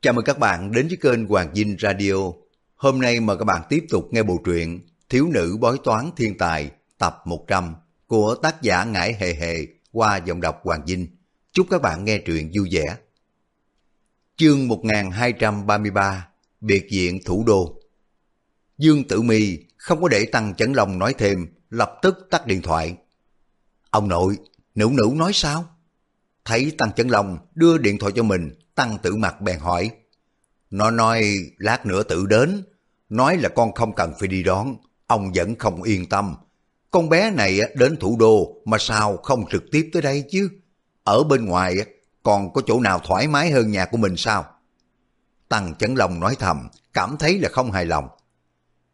Chào mừng các bạn đến với kênh Hoàng Dinh Radio. Hôm nay mời các bạn tiếp tục nghe bộ truyện Thiếu nữ bói toán thiên tài tập 100 của tác giả Ngải Hề Hề qua giọng đọc Hoàng Dinh. Chúc các bạn nghe truyện vui vẻ. Chương 1233 Biệt diện Thủ Đô Dương Tử Mi không có để Tăng Chấn Long nói thêm, lập tức tắt điện thoại. Ông nội, nữ nữ nói sao? Thấy Tăng Chấn Long đưa điện thoại cho mình, Tăng Tử Mặt bèn hỏi. Nó nói lát nữa tự đến, nói là con không cần phải đi đón, ông vẫn không yên tâm. Con bé này đến thủ đô mà sao không trực tiếp tới đây chứ? Ở bên ngoài còn có chỗ nào thoải mái hơn nhà của mình sao? Tăng Chấn Long nói thầm, cảm thấy là không hài lòng.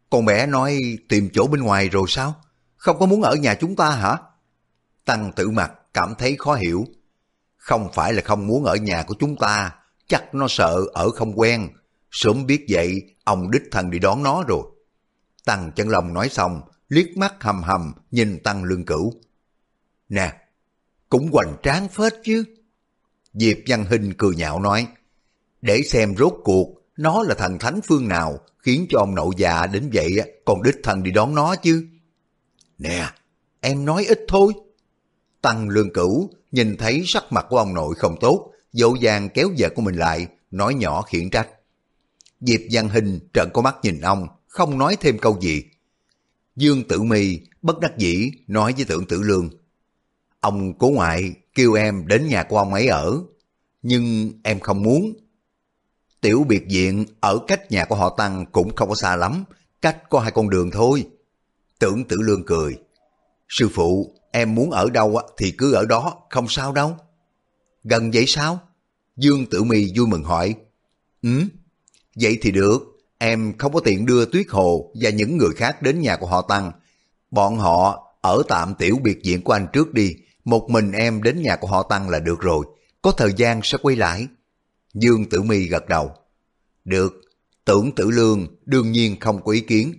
Con bé nói tìm chỗ bên ngoài rồi sao? Không có muốn ở nhà chúng ta hả? Tăng Tử Mặt cảm thấy khó hiểu. Không phải là không muốn ở nhà của chúng ta, chắc nó sợ ở không quen. Sớm biết vậy, ông đích thần đi đón nó rồi. Tăng chân lòng nói xong, liếc mắt hầm hầm nhìn Tăng Lương Cửu. Nè, cũng hoành tráng phết chứ. Diệp Văn hình cười nhạo nói, để xem rốt cuộc nó là thần thánh phương nào khiến cho ông nội già đến vậy còn đích thần đi đón nó chứ. Nè, em nói ít thôi. Tăng Lương Cửu nhìn thấy sắc mặt của ông nội không tốt, dỗ dàng kéo vợ của mình lại, nói nhỏ khiển trách. Diệp Văn Hình trợn con mắt nhìn ông, không nói thêm câu gì. Dương Tử Mi bất đắc dĩ nói với Tưởng Tử Lương. Ông cố ngoại kêu em đến nhà của ông ấy ở, nhưng em không muốn. Tiểu biệt viện ở cách nhà của họ Tăng cũng không có xa lắm, cách có hai con đường thôi. Tưởng Tử Lương cười. Sư phụ, em muốn ở đâu thì cứ ở đó, không sao đâu. Gần vậy sao? Dương Tử Mi vui mừng hỏi. Ừ, vậy thì được, em không có tiện đưa Tuyết Hồ và những người khác đến nhà của họ Tăng. Bọn họ ở tạm tiểu biệt viện của anh trước đi, một mình em đến nhà của họ Tăng là được rồi, có thời gian sẽ quay lại. Dương Tử Mi gật đầu. Được, tưởng tử lương đương nhiên không có ý kiến.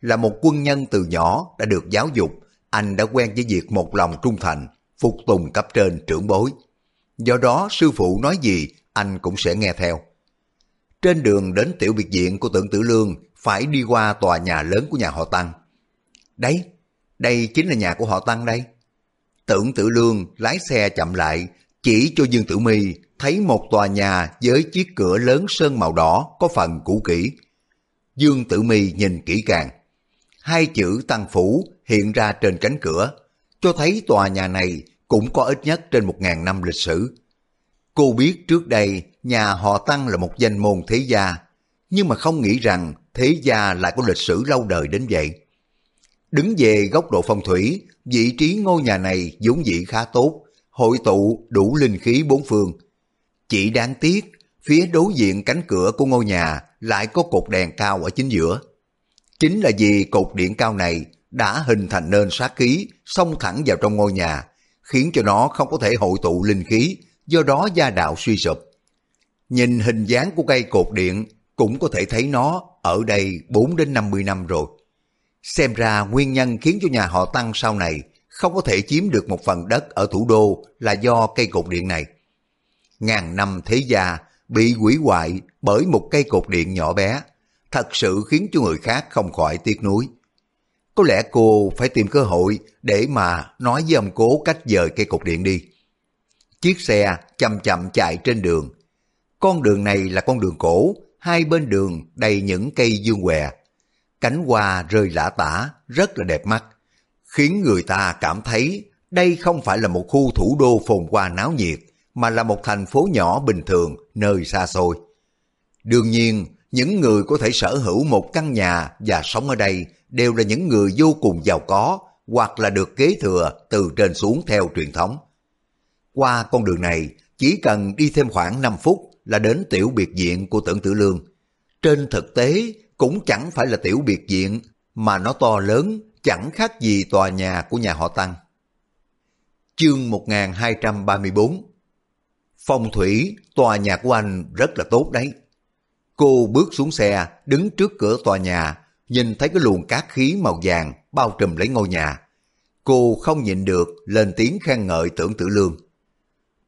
Là một quân nhân từ nhỏ đã được giáo dục, anh đã quen với việc một lòng trung thành, phục tùng cấp trên trưởng bối. Do đó sư phụ nói gì anh cũng sẽ nghe theo. Trên đường đến tiểu biệt viện của tưởng tử lương phải đi qua tòa nhà lớn của nhà họ Tăng. Đấy, đây chính là nhà của họ Tăng đây. Tưởng tử lương lái xe chậm lại, chỉ cho Dương Tử Mi thấy một tòa nhà với chiếc cửa lớn sơn màu đỏ có phần cũ kỹ. Dương Tử Mi nhìn kỹ càng. Hai chữ Tăng Phủ hiện ra trên cánh cửa, cho thấy tòa nhà này cũng có ít nhất trên một ngàn năm lịch sử. Cô biết trước đây nhà họ Tăng là một danh môn thế gia, nhưng mà không nghĩ rằng thế gia lại có lịch sử lâu đời đến vậy. Đứng về góc độ phong thủy, vị trí ngôi nhà này vốn dĩ khá tốt, hội tụ đủ linh khí bốn phương. Chỉ đáng tiếc, phía đối diện cánh cửa của ngôi nhà lại có cột đèn cao ở chính giữa. Chính là vì cột điện cao này đã hình thành nên sát khí xông thẳng vào trong ngôi nhà, khiến cho nó không có thể hội tụ linh khí, do đó gia đạo suy sụp. Nhìn hình dáng của cây cột điện cũng có thể thấy nó ở đây 4 đến 50 năm rồi. Xem ra nguyên nhân khiến cho nhà họ Tăng sau này không có thể chiếm được một phần đất ở thủ đô là do cây cột điện này. Ngàn năm thế gia bị quỷ hoại bởi một cây cột điện nhỏ bé, thật sự khiến cho người khác không khỏi tiếc nuối. Có lẽ cô phải tìm cơ hội để mà nói với ông cố cách dời cây cột điện đi. Chiếc xe chậm chậm chạy trên đường. Con đường này là con đường cổ, hai bên đường đầy những cây dương què. Cánh hoa rơi lã tả, rất là đẹp mắt, khiến người ta cảm thấy đây không phải là một khu thủ đô phồn hoa náo nhiệt, mà là một thành phố nhỏ bình thường, nơi xa xôi. Đương nhiên, những người có thể sở hữu một căn nhà và sống ở đây đều là những người vô cùng giàu có hoặc là được kế thừa từ trên xuống theo truyền thống. Qua con đường này, chỉ cần đi thêm khoảng 5 phút là đến tiểu biệt viện của tưởng tử lương. Trên thực tế, cũng chẳng phải là tiểu biệt viện, mà nó to lớn, chẳng khác gì tòa nhà của nhà họ Tăng. Chương 1234 Phong thủy, tòa nhà của anh rất là tốt đấy. Cô bước xuống xe, đứng trước cửa tòa nhà, nhìn thấy cái luồng cát khí màu vàng bao trùm lấy ngôi nhà. Cô không nhịn được, lên tiếng khen ngợi tưởng tử lương.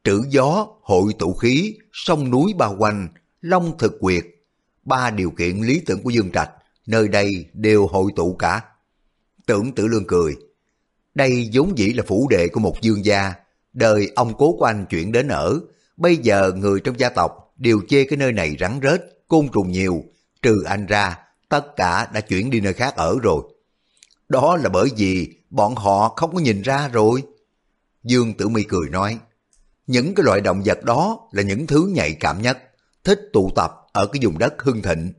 Trữ gió, hội tụ khí, sông núi bao quanh, Long thực quyệt, ba điều kiện lý tưởng của Dương Trạch, nơi đây đều hội tụ cả. Tưởng tử lương cười, đây vốn dĩ là phủ đệ của một dương gia, đời ông cố của anh chuyển đến ở, bây giờ người trong gia tộc đều chê cái nơi này rắn rết, côn trùng nhiều, trừ anh ra, tất cả đã chuyển đi nơi khác ở rồi. Đó là bởi vì bọn họ không có nhìn ra rồi. Dương Tử Mi cười nói, những cái loại động vật đó là những thứ nhạy cảm nhất, thích tụ tập ở cái vùng đất hưng thịnh.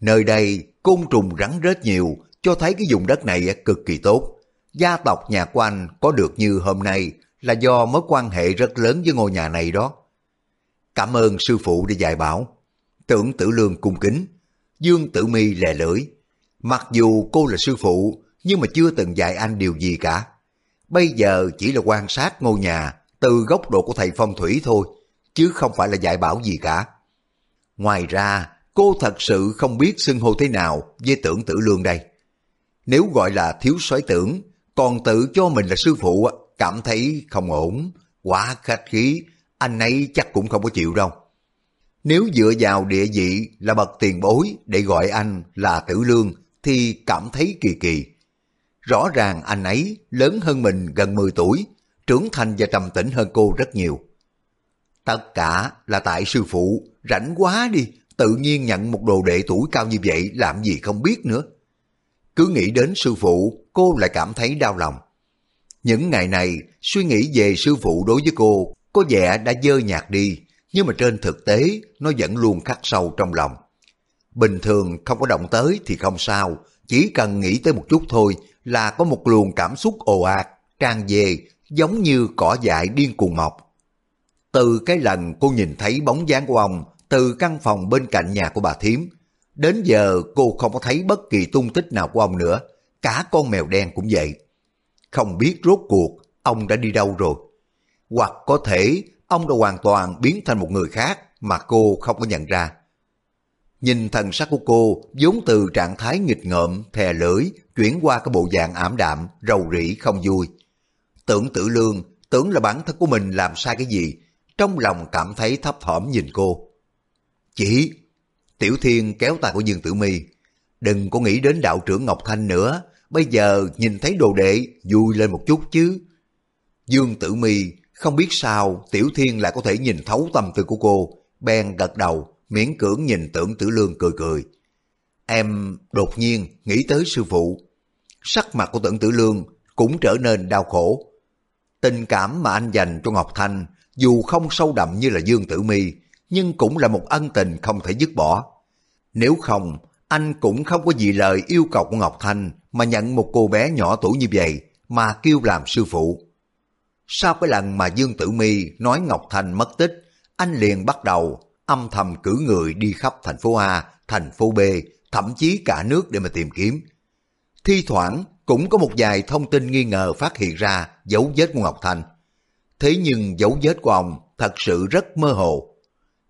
Nơi đây côn trùng rắn rết nhiều, cho thấy cái vùng đất này cực kỳ tốt. Gia tộc nhà của anh có được như hôm nay là do mối quan hệ rất lớn với ngôi nhà này đó. Cảm ơn sư phụ đã dạy bảo. Tưởng tử lương cung kính, Dương Tử Mi lè lưỡi. Mặc dù cô là sư phụ, nhưng mà chưa từng dạy anh điều gì cả. Bây giờ chỉ là quan sát ngôi nhà từ góc độ của thầy phong thủy thôi, chứ không phải là dạy bảo gì cả. Ngoài ra, cô thật sự không biết xưng hô thế nào với tưởng tử lương đây. Nếu gọi là thiếu soái tưởng, còn tự cho mình là sư phụ, cảm thấy không ổn, quá khách khí, anh ấy chắc cũng không có chịu đâu. Nếu dựa vào địa vị là bậc tiền bối để gọi anh là tử lương thì cảm thấy kỳ kỳ. Rõ ràng anh ấy lớn hơn mình gần 10 tuổi, trưởng thành và trầm tĩnh hơn cô rất nhiều. Tất cả là tại sư phụ, rảnh quá đi, tự nhiên nhận một đồ đệ tuổi cao như vậy làm gì không biết nữa. Cứ nghĩ đến sư phụ, cô lại cảm thấy đau lòng. Những ngày này, suy nghĩ về sư phụ đối với cô có vẻ đã dơ nhạt đi, nhưng mà trên thực tế nó vẫn luôn khắc sâu trong lòng. Bình thường không có động tới thì không sao, chỉ cần nghĩ tới một chút thôi là có một luồng cảm xúc ồ ạt, tràn về giống như cỏ dại điên cuồng mọc. Từ cái lần cô nhìn thấy bóng dáng của ông từ căn phòng bên cạnh nhà của bà Thiếm, đến giờ cô không có thấy bất kỳ tung tích nào của ông nữa, cả con mèo đen cũng vậy. Không biết rốt cuộc ông đã đi đâu rồi. Hoặc có thể ông đã hoàn toàn biến thành một người khác mà cô không có nhận ra. Nhìn thần sắc của cô vốn từ trạng thái nghịch ngợm, thè lưỡi, chuyển qua cái bộ dạng ảm đạm, rầu rĩ không vui. Tưởng tử lương, tưởng là bản thân của mình làm sai cái gì, trong lòng cảm thấy thấp thỏm nhìn cô. Chỉ, Tiểu Thiên kéo tay của Dương Tử Mi đừng có nghĩ đến đạo trưởng Ngọc Thanh nữa, bây giờ nhìn thấy đồ đệ vui lên một chút chứ. Dương Tử Mi không biết sao Tiểu Thiên lại có thể nhìn thấu tâm tư của cô, bèn gật đầu, miễn cưỡng nhìn tưởng tử lương cười cười. Em đột nhiên nghĩ tới sư phụ. Sắc mặt của tưởng tử lương cũng trở nên đau khổ. Tình cảm mà anh dành cho Ngọc Thanh dù không sâu đậm như là Dương Tử Mi nhưng cũng là một ân tình không thể dứt bỏ. Nếu không, anh cũng không có gì lời yêu cầu của Ngọc Thanh mà nhận một cô bé nhỏ tuổi như vậy mà kêu làm sư phụ. Sau cái lần mà Dương Tử Mi nói Ngọc Thanh mất tích, anh liền bắt đầu âm thầm cử người đi khắp thành phố A, thành phố B, thậm chí cả nước để mà tìm kiếm. Thi thoảng cũng có một vài thông tin nghi ngờ phát hiện ra dấu vết của Ngọc Thanh. Thế nhưng dấu vết của ông thật sự rất mơ hồ.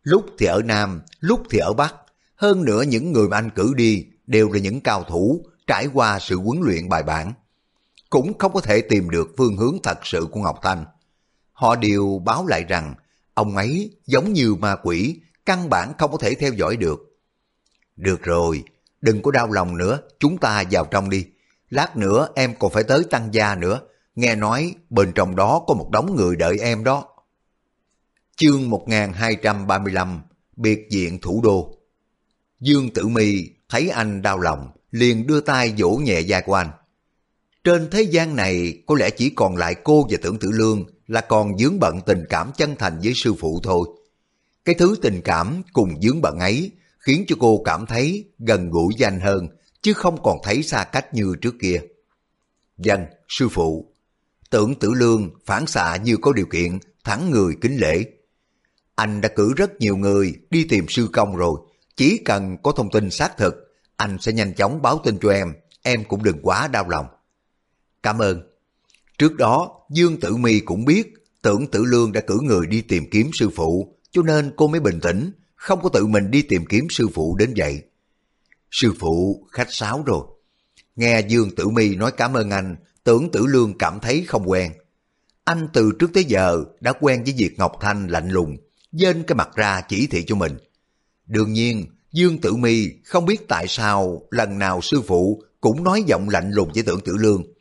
Lúc thì ở Nam, lúc thì ở Bắc. Hơn nữa những người mà anh cử đi đều là những cao thủ trải qua sự huấn luyện bài bản cũng không có thể tìm được phương hướng thật sự của Ngọc Thanh. Họ đều báo lại rằng ông ấy giống như ma quỷ, căn bản không có thể theo dõi được. Được rồi, đừng có đau lòng nữa, chúng ta vào trong đi. Lát nữa em còn phải tới tăng gia nữa, nghe nói bên trong đó có một đống người đợi em đó. Chương 1235 Biệt diện thủ đô Dương Tử Mi thấy anh đau lòng, liền đưa tay vỗ nhẹ vai của anh. Trên thế gian này có lẽ chỉ còn lại cô và tưởng tử lương là còn dướng bận tình cảm chân thành với sư phụ thôi. Cái thứ tình cảm cùng dướng bận ấy khiến cho cô cảm thấy gần gũi danh hơn, chứ không còn thấy xa cách như trước kia. Dân, sư phụ, tưởng tử lương phản xạ như có điều kiện, thẳng người kính lễ. Anh đã cử rất nhiều người đi tìm sư công rồi, chỉ cần có thông tin xác thực, anh sẽ nhanh chóng báo tin cho em, em cũng đừng quá đau lòng. Cảm ơn. Trước đó, Dương Tử Mi cũng biết tưởng Tử Lương đã cử người đi tìm kiếm sư phụ, cho nên cô mới bình tĩnh, không có tự mình đi tìm kiếm sư phụ đến vậy. Sư phụ khách sáo rồi. Nghe Dương Tử Mi nói cảm ơn anh, tưởng Tử Lương cảm thấy không quen. Anh từ trước tới giờ đã quen với việc Ngọc Thanh lạnh lùng, dên cái mặt ra chỉ thị cho mình. Đương nhiên, Dương Tử Mi không biết tại sao lần nào sư phụ cũng nói giọng lạnh lùng với tưởng tử lương.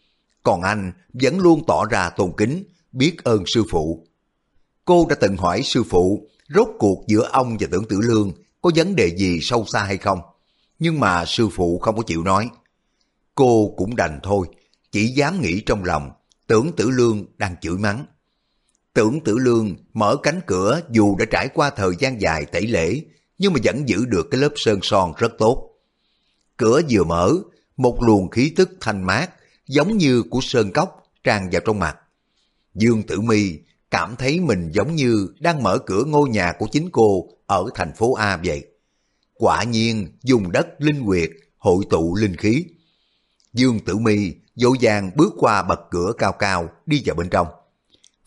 Còn anh vẫn luôn tỏ ra tôn kính, biết ơn sư phụ. Cô đã từng hỏi sư phụ, rốt cuộc giữa ông và tưởng tử lương có vấn đề gì sâu xa hay không? Nhưng mà sư phụ không có chịu nói. Cô cũng đành thôi, chỉ dám nghĩ trong lòng, tưởng tử lương đang chửi mắng. Tưởng tử lương mở cánh cửa dù đã trải qua thời gian dài tẩy lễ, nhưng mà vẫn giữ được cái lớp sơn son rất tốt. Cửa vừa mở, một luồng khí tức thanh mát, giống như của sơn cốc, tràn vào trong mặt. Dương Tử Mi cảm thấy mình giống như đang mở cửa ngôi nhà của chính cô ở thành phố A vậy. Quả nhiên dùng đất linh quyệt hội tụ linh khí. Dương Tử Mi dỗ dàng bước qua bậc cửa cao cao đi vào bên trong.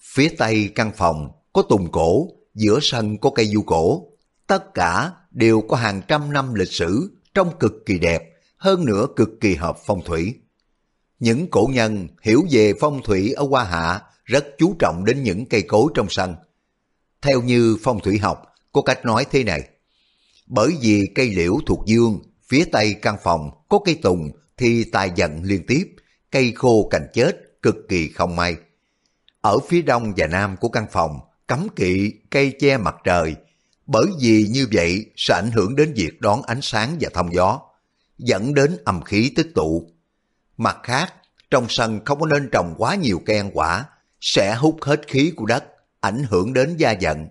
Phía tây căn phòng có tùng cổ, giữa sân có cây du cổ. Tất cả đều có hàng trăm năm lịch sử, trông cực kỳ đẹp, hơn nữa cực kỳ hợp phong thủy. Những cổ nhân hiểu về phong thủy ở Hoa Hạ rất chú trọng đến những cây cối trong sân. Theo như phong thủy học, có cách nói thế này. Bởi vì cây liễu thuộc dương, phía tây căn phòng có cây tùng thì tài giận liên tiếp, cây khô cành chết, cực kỳ không may. Ở phía đông và nam của căn phòng, cấm kỵ cây che mặt trời, bởi vì như vậy sẽ ảnh hưởng đến việc đón ánh sáng và thông gió, dẫn đến âm khí tích tụ. Mặt khác, trong sân không có nên trồng quá nhiều cây ăn quả, sẽ hút hết khí của đất, ảnh hưởng đến gia dận.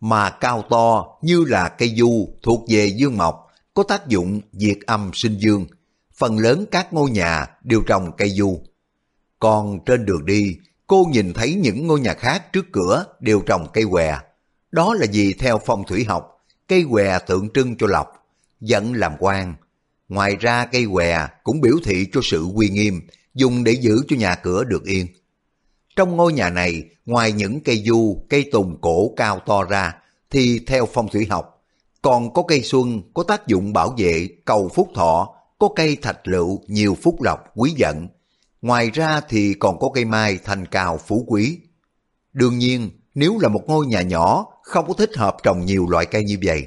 Mà cao to như là cây du thuộc về dương mộc, có tác dụng diệt âm sinh dương. Phần lớn các ngôi nhà đều trồng cây du. Còn trên đường đi, cô nhìn thấy những ngôi nhà khác trước cửa đều trồng cây què. Đó là vì theo phong thủy học, cây què tượng trưng cho lộc, dẫn làm quan. Ngoài ra cây què cũng biểu thị cho sự uy nghiêm, dùng để giữ cho nhà cửa được yên. Trong ngôi nhà này, ngoài những cây du, cây tùng cổ cao to ra, thì theo phong thủy học, còn có cây xuân có tác dụng bảo vệ, cầu phúc thọ, có cây thạch lựu nhiều phúc lộc, quý giận Ngoài ra thì còn có cây mai thành cao phú quý. Đương nhiên, nếu là một ngôi nhà nhỏ, không có thích hợp trồng nhiều loại cây như vậy.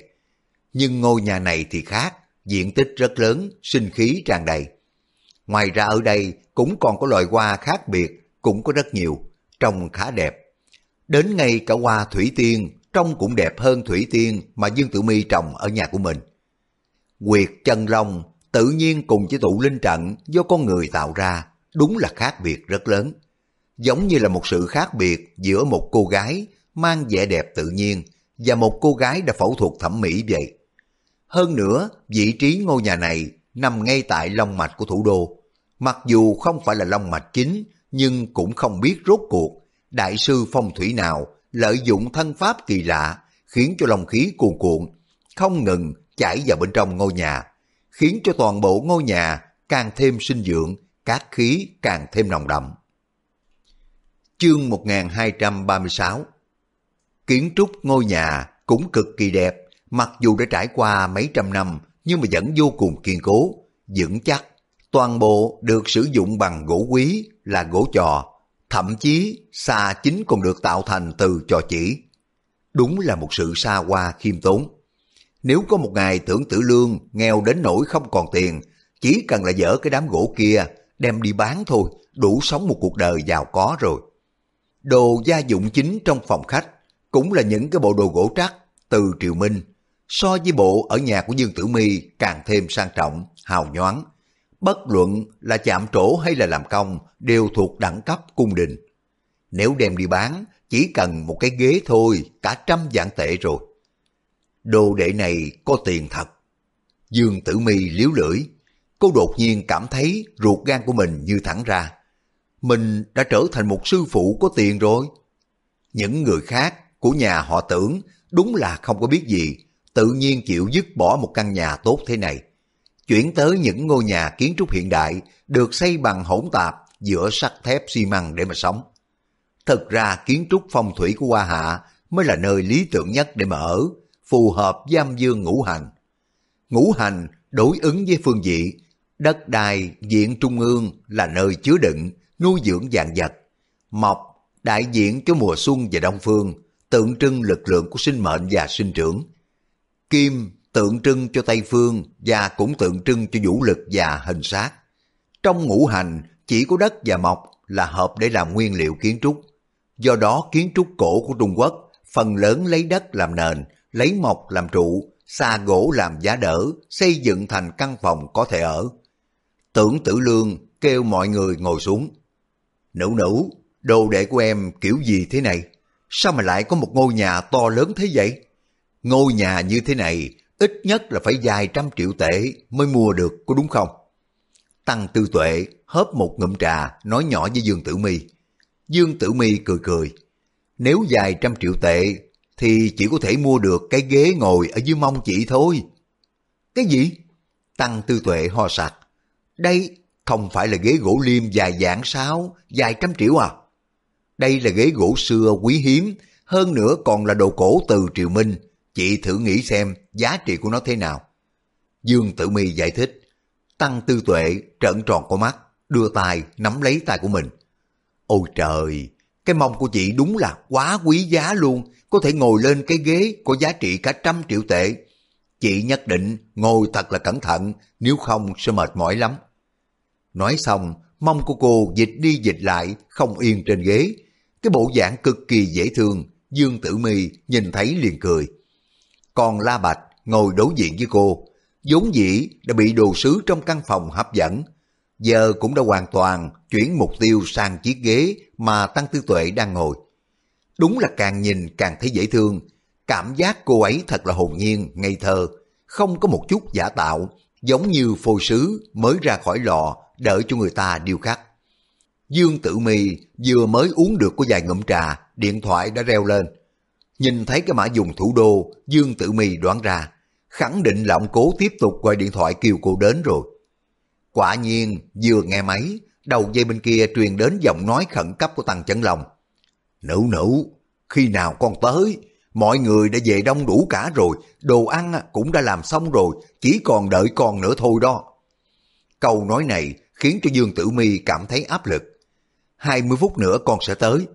Nhưng ngôi nhà này thì khác, diện tích rất lớn, sinh khí tràn đầy. Ngoài ra ở đây cũng còn có loài hoa khác biệt cũng có rất nhiều, trông khá đẹp. Đến ngay cả hoa thủy tiên, trông cũng đẹp hơn thủy tiên mà Dương Tử Mi trồng ở nhà của mình. Quyệt chân long tự nhiên cùng với tụ linh trận do con người tạo ra, đúng là khác biệt rất lớn. Giống như là một sự khác biệt giữa một cô gái mang vẻ đẹp tự nhiên và một cô gái đã phẫu thuật thẩm mỹ vậy. Hơn nữa, vị trí ngôi nhà này nằm ngay tại long mạch của thủ đô. Mặc dù không phải là long mạch chính, nhưng cũng không biết rốt cuộc đại sư phong thủy nào lợi dụng thân pháp kỳ lạ khiến cho lòng khí cuồn cuộn, không ngừng chảy vào bên trong ngôi nhà, khiến cho toàn bộ ngôi nhà càng thêm sinh dưỡng, các khí càng thêm nồng đậm. Chương 1236 Kiến trúc ngôi nhà cũng cực kỳ đẹp, mặc dù đã trải qua mấy trăm năm nhưng mà vẫn vô cùng kiên cố, vững chắc. Toàn bộ được sử dụng bằng gỗ quý là gỗ trò, thậm chí xa chính còn được tạo thành từ trò chỉ. Đúng là một sự xa hoa khiêm tốn. Nếu có một ngày tưởng tử lương nghèo đến nỗi không còn tiền, chỉ cần là dỡ cái đám gỗ kia, đem đi bán thôi, đủ sống một cuộc đời giàu có rồi. Đồ gia dụng chính trong phòng khách cũng là những cái bộ đồ gỗ trắc từ Triều Minh, so với bộ ở nhà của Dương Tử Mi càng thêm sang trọng, hào nhoáng, bất luận là chạm trổ hay là làm công đều thuộc đẳng cấp cung đình. Nếu đem đi bán, chỉ cần một cái ghế thôi, cả trăm vạn tệ rồi. Đồ đệ này có tiền thật. Dương Tử Mi liếu lưỡi, cô đột nhiên cảm thấy ruột gan của mình như thẳng ra. Mình đã trở thành một sư phụ có tiền rồi. Những người khác của nhà họ tưởng đúng là không có biết gì, tự nhiên chịu dứt bỏ một căn nhà tốt thế này chuyển tới những ngôi nhà kiến trúc hiện đại được xây bằng hỗn tạp giữa sắt thép xi măng để mà sống. Thực ra kiến trúc phong thủy của Hoa Hạ mới là nơi lý tưởng nhất để mà ở, phù hợp giam dương ngũ hành. Ngũ hành đối ứng với phương vị, đất đai diện trung ương là nơi chứa đựng, nuôi dưỡng dạng vật. Mộc đại diện cho mùa xuân và đông phương, tượng trưng lực lượng của sinh mệnh và sinh trưởng. Kim tượng trưng cho Tây Phương và cũng tượng trưng cho vũ lực và hình sát. Trong ngũ hành, chỉ có đất và mộc là hợp để làm nguyên liệu kiến trúc. Do đó kiến trúc cổ của Trung Quốc phần lớn lấy đất làm nền, lấy mộc làm trụ, xa gỗ làm giá đỡ, xây dựng thành căn phòng có thể ở. Tưởng tử lương kêu mọi người ngồi xuống. Nữ nữ, đồ đệ của em kiểu gì thế này? Sao mà lại có một ngôi nhà to lớn thế vậy? Ngôi nhà như thế này ít nhất là phải vài trăm triệu tệ mới mua được, có đúng không? Tăng Tư Tuệ hớp một ngụm trà nói nhỏ với Dương Tử Mi. Dương Tử Mi cười cười. Nếu vài trăm triệu tệ thì chỉ có thể mua được cái ghế ngồi ở dưới mông chị thôi. Cái gì? Tăng Tư Tuệ ho sặc. Đây không phải là ghế gỗ liêm dài dạng sao, vài trăm triệu à? Đây là ghế gỗ xưa quý hiếm, hơn nữa còn là đồ cổ từ Triều Minh. Chị thử nghĩ xem giá trị của nó thế nào. Dương Tử Mi giải thích. Tăng Tư Tuệ trợn tròn con mắt, đưa tay nắm lấy tay của mình. Ôi trời, cái mông của chị đúng là quá quý giá luôn, có thể ngồi lên cái ghế có giá trị cả trăm triệu tệ. Chị nhất định ngồi thật là cẩn thận, nếu không sẽ mệt mỏi lắm. Nói xong, mông của cô dịch đi dịch lại, không yên trên ghế. Cái bộ dạng cực kỳ dễ thương, Dương Tử Mi nhìn thấy liền cười. Còn La Bạch ngồi đối diện với cô, vốn dĩ đã bị đồ sứ trong căn phòng hấp dẫn, giờ cũng đã hoàn toàn chuyển mục tiêu sang chiếc ghế mà Tăng Tư Tuệ đang ngồi. Đúng là càng nhìn càng thấy dễ thương, cảm giác cô ấy thật là hồn nhiên, ngây thơ, không có một chút giả tạo, giống như phôi sứ mới ra khỏi lò đợi cho người ta điêu khắc. Dương Tử Mi vừa mới uống được có vài ngụm trà, điện thoại đã reo lên. Nhìn thấy cái mã dùng thủ đô, Dương Tử Mi đoán ra, khẳng định là ông cố tiếp tục gọi điện thoại kêu cô đến rồi. Quả nhiên, vừa nghe máy, đầu dây bên kia truyền đến giọng nói khẩn cấp của Tăng Chấn Long. Nữ nữ, khi nào con tới, mọi người đã về đông đủ cả rồi, đồ ăn cũng đã làm xong rồi, chỉ còn đợi con nữa thôi đó. Câu nói này khiến cho Dương Tử Mi cảm thấy áp lực. 20 phút nữa con sẽ tới.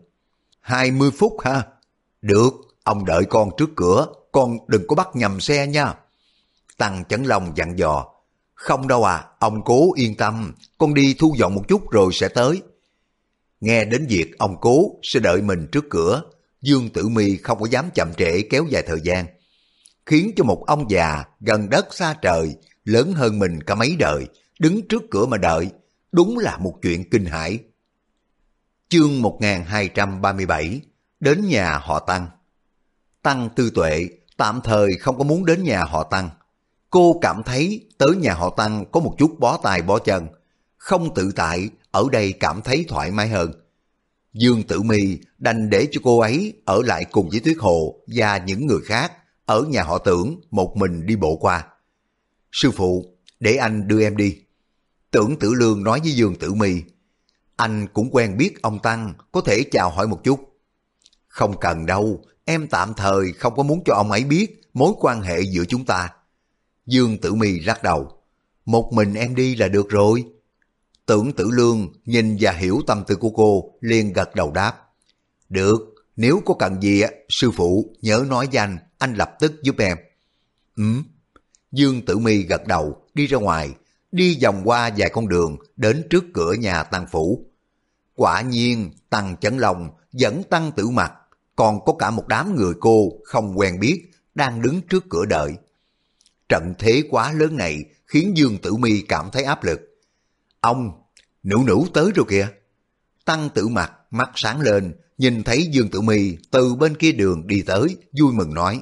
20 phút ha? Được, ông đợi con trước cửa, con đừng có bắt nhầm xe nha. Tăng Chấn Long dặn dò. Không đâu à, ông cố yên tâm, con đi thu dọn một chút rồi sẽ tới. Nghe đến việc ông cố sẽ đợi mình trước cửa, Dương Tử Mi không có dám chậm trễ kéo dài thời gian. Khiến cho một ông già gần đất xa trời, lớn hơn mình cả mấy đời, đứng trước cửa mà đợi, đúng là một chuyện kinh hãi. Chương 1237 Đến nhà họ Tăng Tăng Tư Tuệ tạm thời không có muốn đến nhà họ Tăng. Cô cảm thấy tới nhà họ Tăng có một chút bó tay bó chân, không tự tại, ở đây cảm thấy thoải mái hơn. Dương Tử Mi đành để cho cô ấy ở lại cùng với Tuyết Hồ và những người khác ở nhà họ tưởng một mình đi bộ qua. Sư phụ, để anh đưa em đi. Tưởng Tử Lương nói với Dương Tử Mi, anh cũng quen biết ông Tăng, có thể chào hỏi một chút. Không cần đâu, em tạm thời không có muốn cho ông ấy biết mối quan hệ giữa chúng ta. Dương Tử Mi lắc đầu, một mình em đi là được rồi. Tưởng Tử Lương nhìn và hiểu tâm tư của cô, liền gật đầu đáp. Được, nếu có cần gì, sư phụ nhớ nói danh, anh lập tức giúp em. Ừ. Dương Tử Mi gật đầu, đi ra ngoài, đi vòng qua vài con đường, đến trước cửa nhà Tăng Phủ. Quả nhiên, Tăng Chấn Long dẫn Tăng Tử Mặt, còn có cả một đám người cô không quen biết, đang đứng trước cửa đợi. Trận thế quá lớn này khiến Dương Tử Mi cảm thấy áp lực. Ông, nữ nữ tới rồi kìa. Tăng Tử Mặt mắt sáng lên, nhìn thấy Dương Tử Mi từ bên kia đường đi tới, vui mừng nói.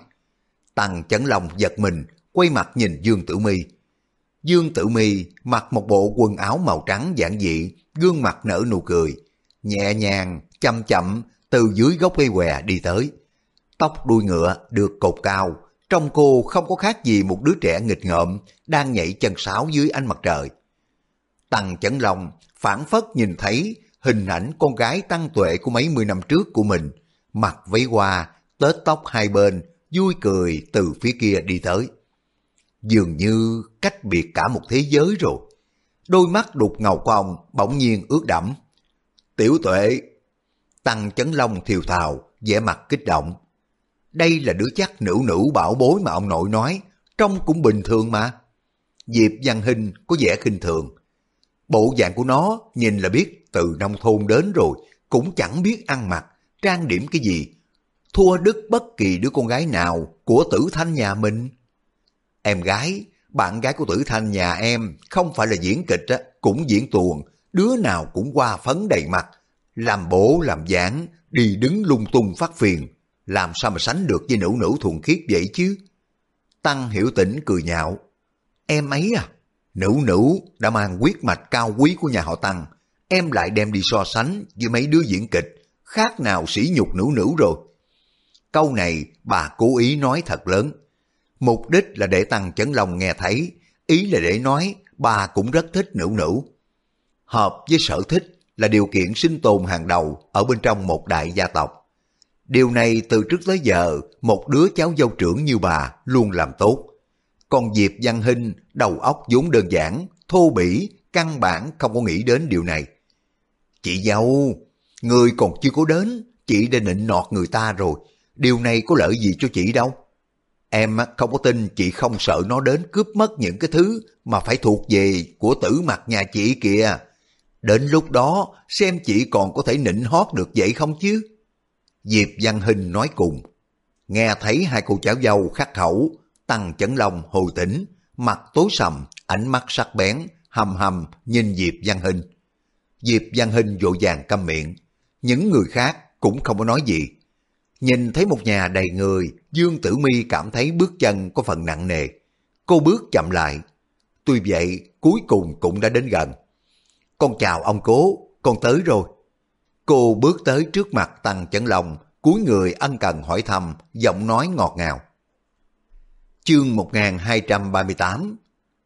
Tăng Chấn lòng giật mình, quay mặt nhìn Dương Tử Mi. Dương Tử Mi mặc một bộ quần áo màu trắng giản dị, gương mặt nở nụ cười, nhẹ nhàng, chậm chậm từ dưới gốc cây què đi tới. Tóc đuôi ngựa được cột cao, trong cô không có khác gì một đứa trẻ nghịch ngợm đang nhảy chân sáo dưới ánh mặt trời. Tăng chấn lòng phản phất nhìn thấy hình ảnh con gái tăng tuệ của mấy mươi năm trước của mình, mặc váy hoa, tết tóc hai bên, vui cười từ phía kia đi tới. Dường như cách biệt cả một thế giới rồi. Đôi mắt đục ngầu của ông bỗng nhiên ướt đẫm. Tiểu tuệ, tăng chấn long thiều thào, vẻ mặt kích động. Đây là đứa chắc nữ nữ bảo bối mà ông nội nói, trông cũng bình thường mà. Diệp Văn Hinh có vẻ khinh thường. Bộ dạng của nó nhìn là biết từ nông thôn đến rồi, cũng chẳng biết ăn mặc, trang điểm cái gì. Thua đứt bất kỳ đứa con gái nào của tử thanh nhà mình. Em gái, bạn gái của tử thanh nhà em không phải là diễn kịch á, cũng diễn tuồng, đứa nào cũng qua phấn đầy mặt, làm bổ làm giảng, đi đứng lung tung phát phiền, làm sao mà sánh được với nữ nữ thuần khiết vậy chứ? Tăng hiểu tỉnh cười nhạo, em ấy à, nữ nữ đã mang quyết mạch cao quý của nhà họ Tăng, em lại đem đi so sánh với mấy đứa diễn kịch, khác nào sỉ nhục nữ nữ rồi. Câu này bà cố ý nói thật lớn, mục đích là để Tăng Chấn lòng nghe thấy, ý là để nói bà cũng rất thích nữ nữ. Hợp với sở thích là điều kiện sinh tồn hàng đầu ở bên trong một đại gia tộc. Điều này từ trước tới giờ, một đứa cháu dâu trưởng như bà luôn làm tốt. Còn Diệp Văn Hinh đầu óc vốn đơn giản, thô bỉ, căn bản không có nghĩ đến điều này. Chị dâu, người còn chưa có đến, chị đã nịnh nọt người ta rồi. Điều này có lợi gì cho chị đâu. Em không có tin chị không sợ nó đến cướp mất những cái thứ mà phải thuộc về của tử mặt nhà chị kìa. Đến lúc đó xem chị còn có thể nịnh hót được vậy không chứ? Diệp Văn Hình nói cùng. Nghe thấy hai cô cháu dâu khắc khẩu, tăng chấn lòng hồi tỉnh, mặt tối sầm, ánh mắt sắc bén, hầm hầm nhìn Diệp Văn Hình. Diệp Văn Hình vội vàng câm miệng. Những người khác cũng không có nói gì. Nhìn thấy một nhà đầy người, Dương Tử Mi cảm thấy bước chân có phần nặng nề. Cô bước chậm lại. Tuy vậy, cuối cùng cũng đã đến gần. Con chào ông cố, con tới rồi. Cô bước tới trước mặt Tăng Chấn Long, cúi người ân cần hỏi thăm, giọng nói ngọt ngào. Chương 1238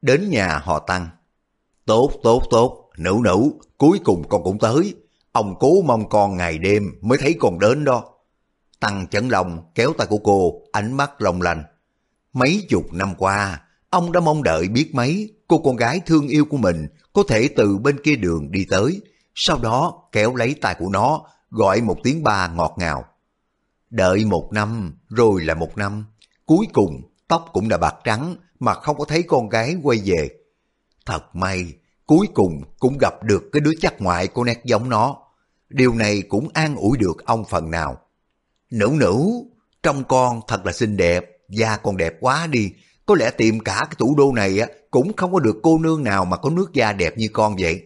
Đến nhà họ Tăng Tốt, tốt, tốt, nữ nữ, cuối cùng con cũng tới. Ông cố mong con ngày đêm mới thấy con đến đó. Tăng Chấn Long kéo tay của cô, ánh mắt long lành. Mấy chục năm qua, ông đã mong đợi biết mấy cô con gái thương yêu của mình có thể từ bên kia đường đi tới, sau đó kéo lấy tay của nó, gọi một tiếng ba ngọt ngào. Đợi một năm, rồi là một năm, cuối cùng tóc cũng đã bạc trắng mà không có thấy con gái quay về. Thật may, cuối cùng cũng gặp được cái đứa chắc ngoại cô nét giống nó. Điều này cũng an ủi được ông phần nào. Nữ nữ, trong con thật là xinh đẹp, da còn đẹp quá đi, có lẽ tìm cả cái tủ đô này á cũng không có được cô nương nào mà có nước da đẹp như con vậy.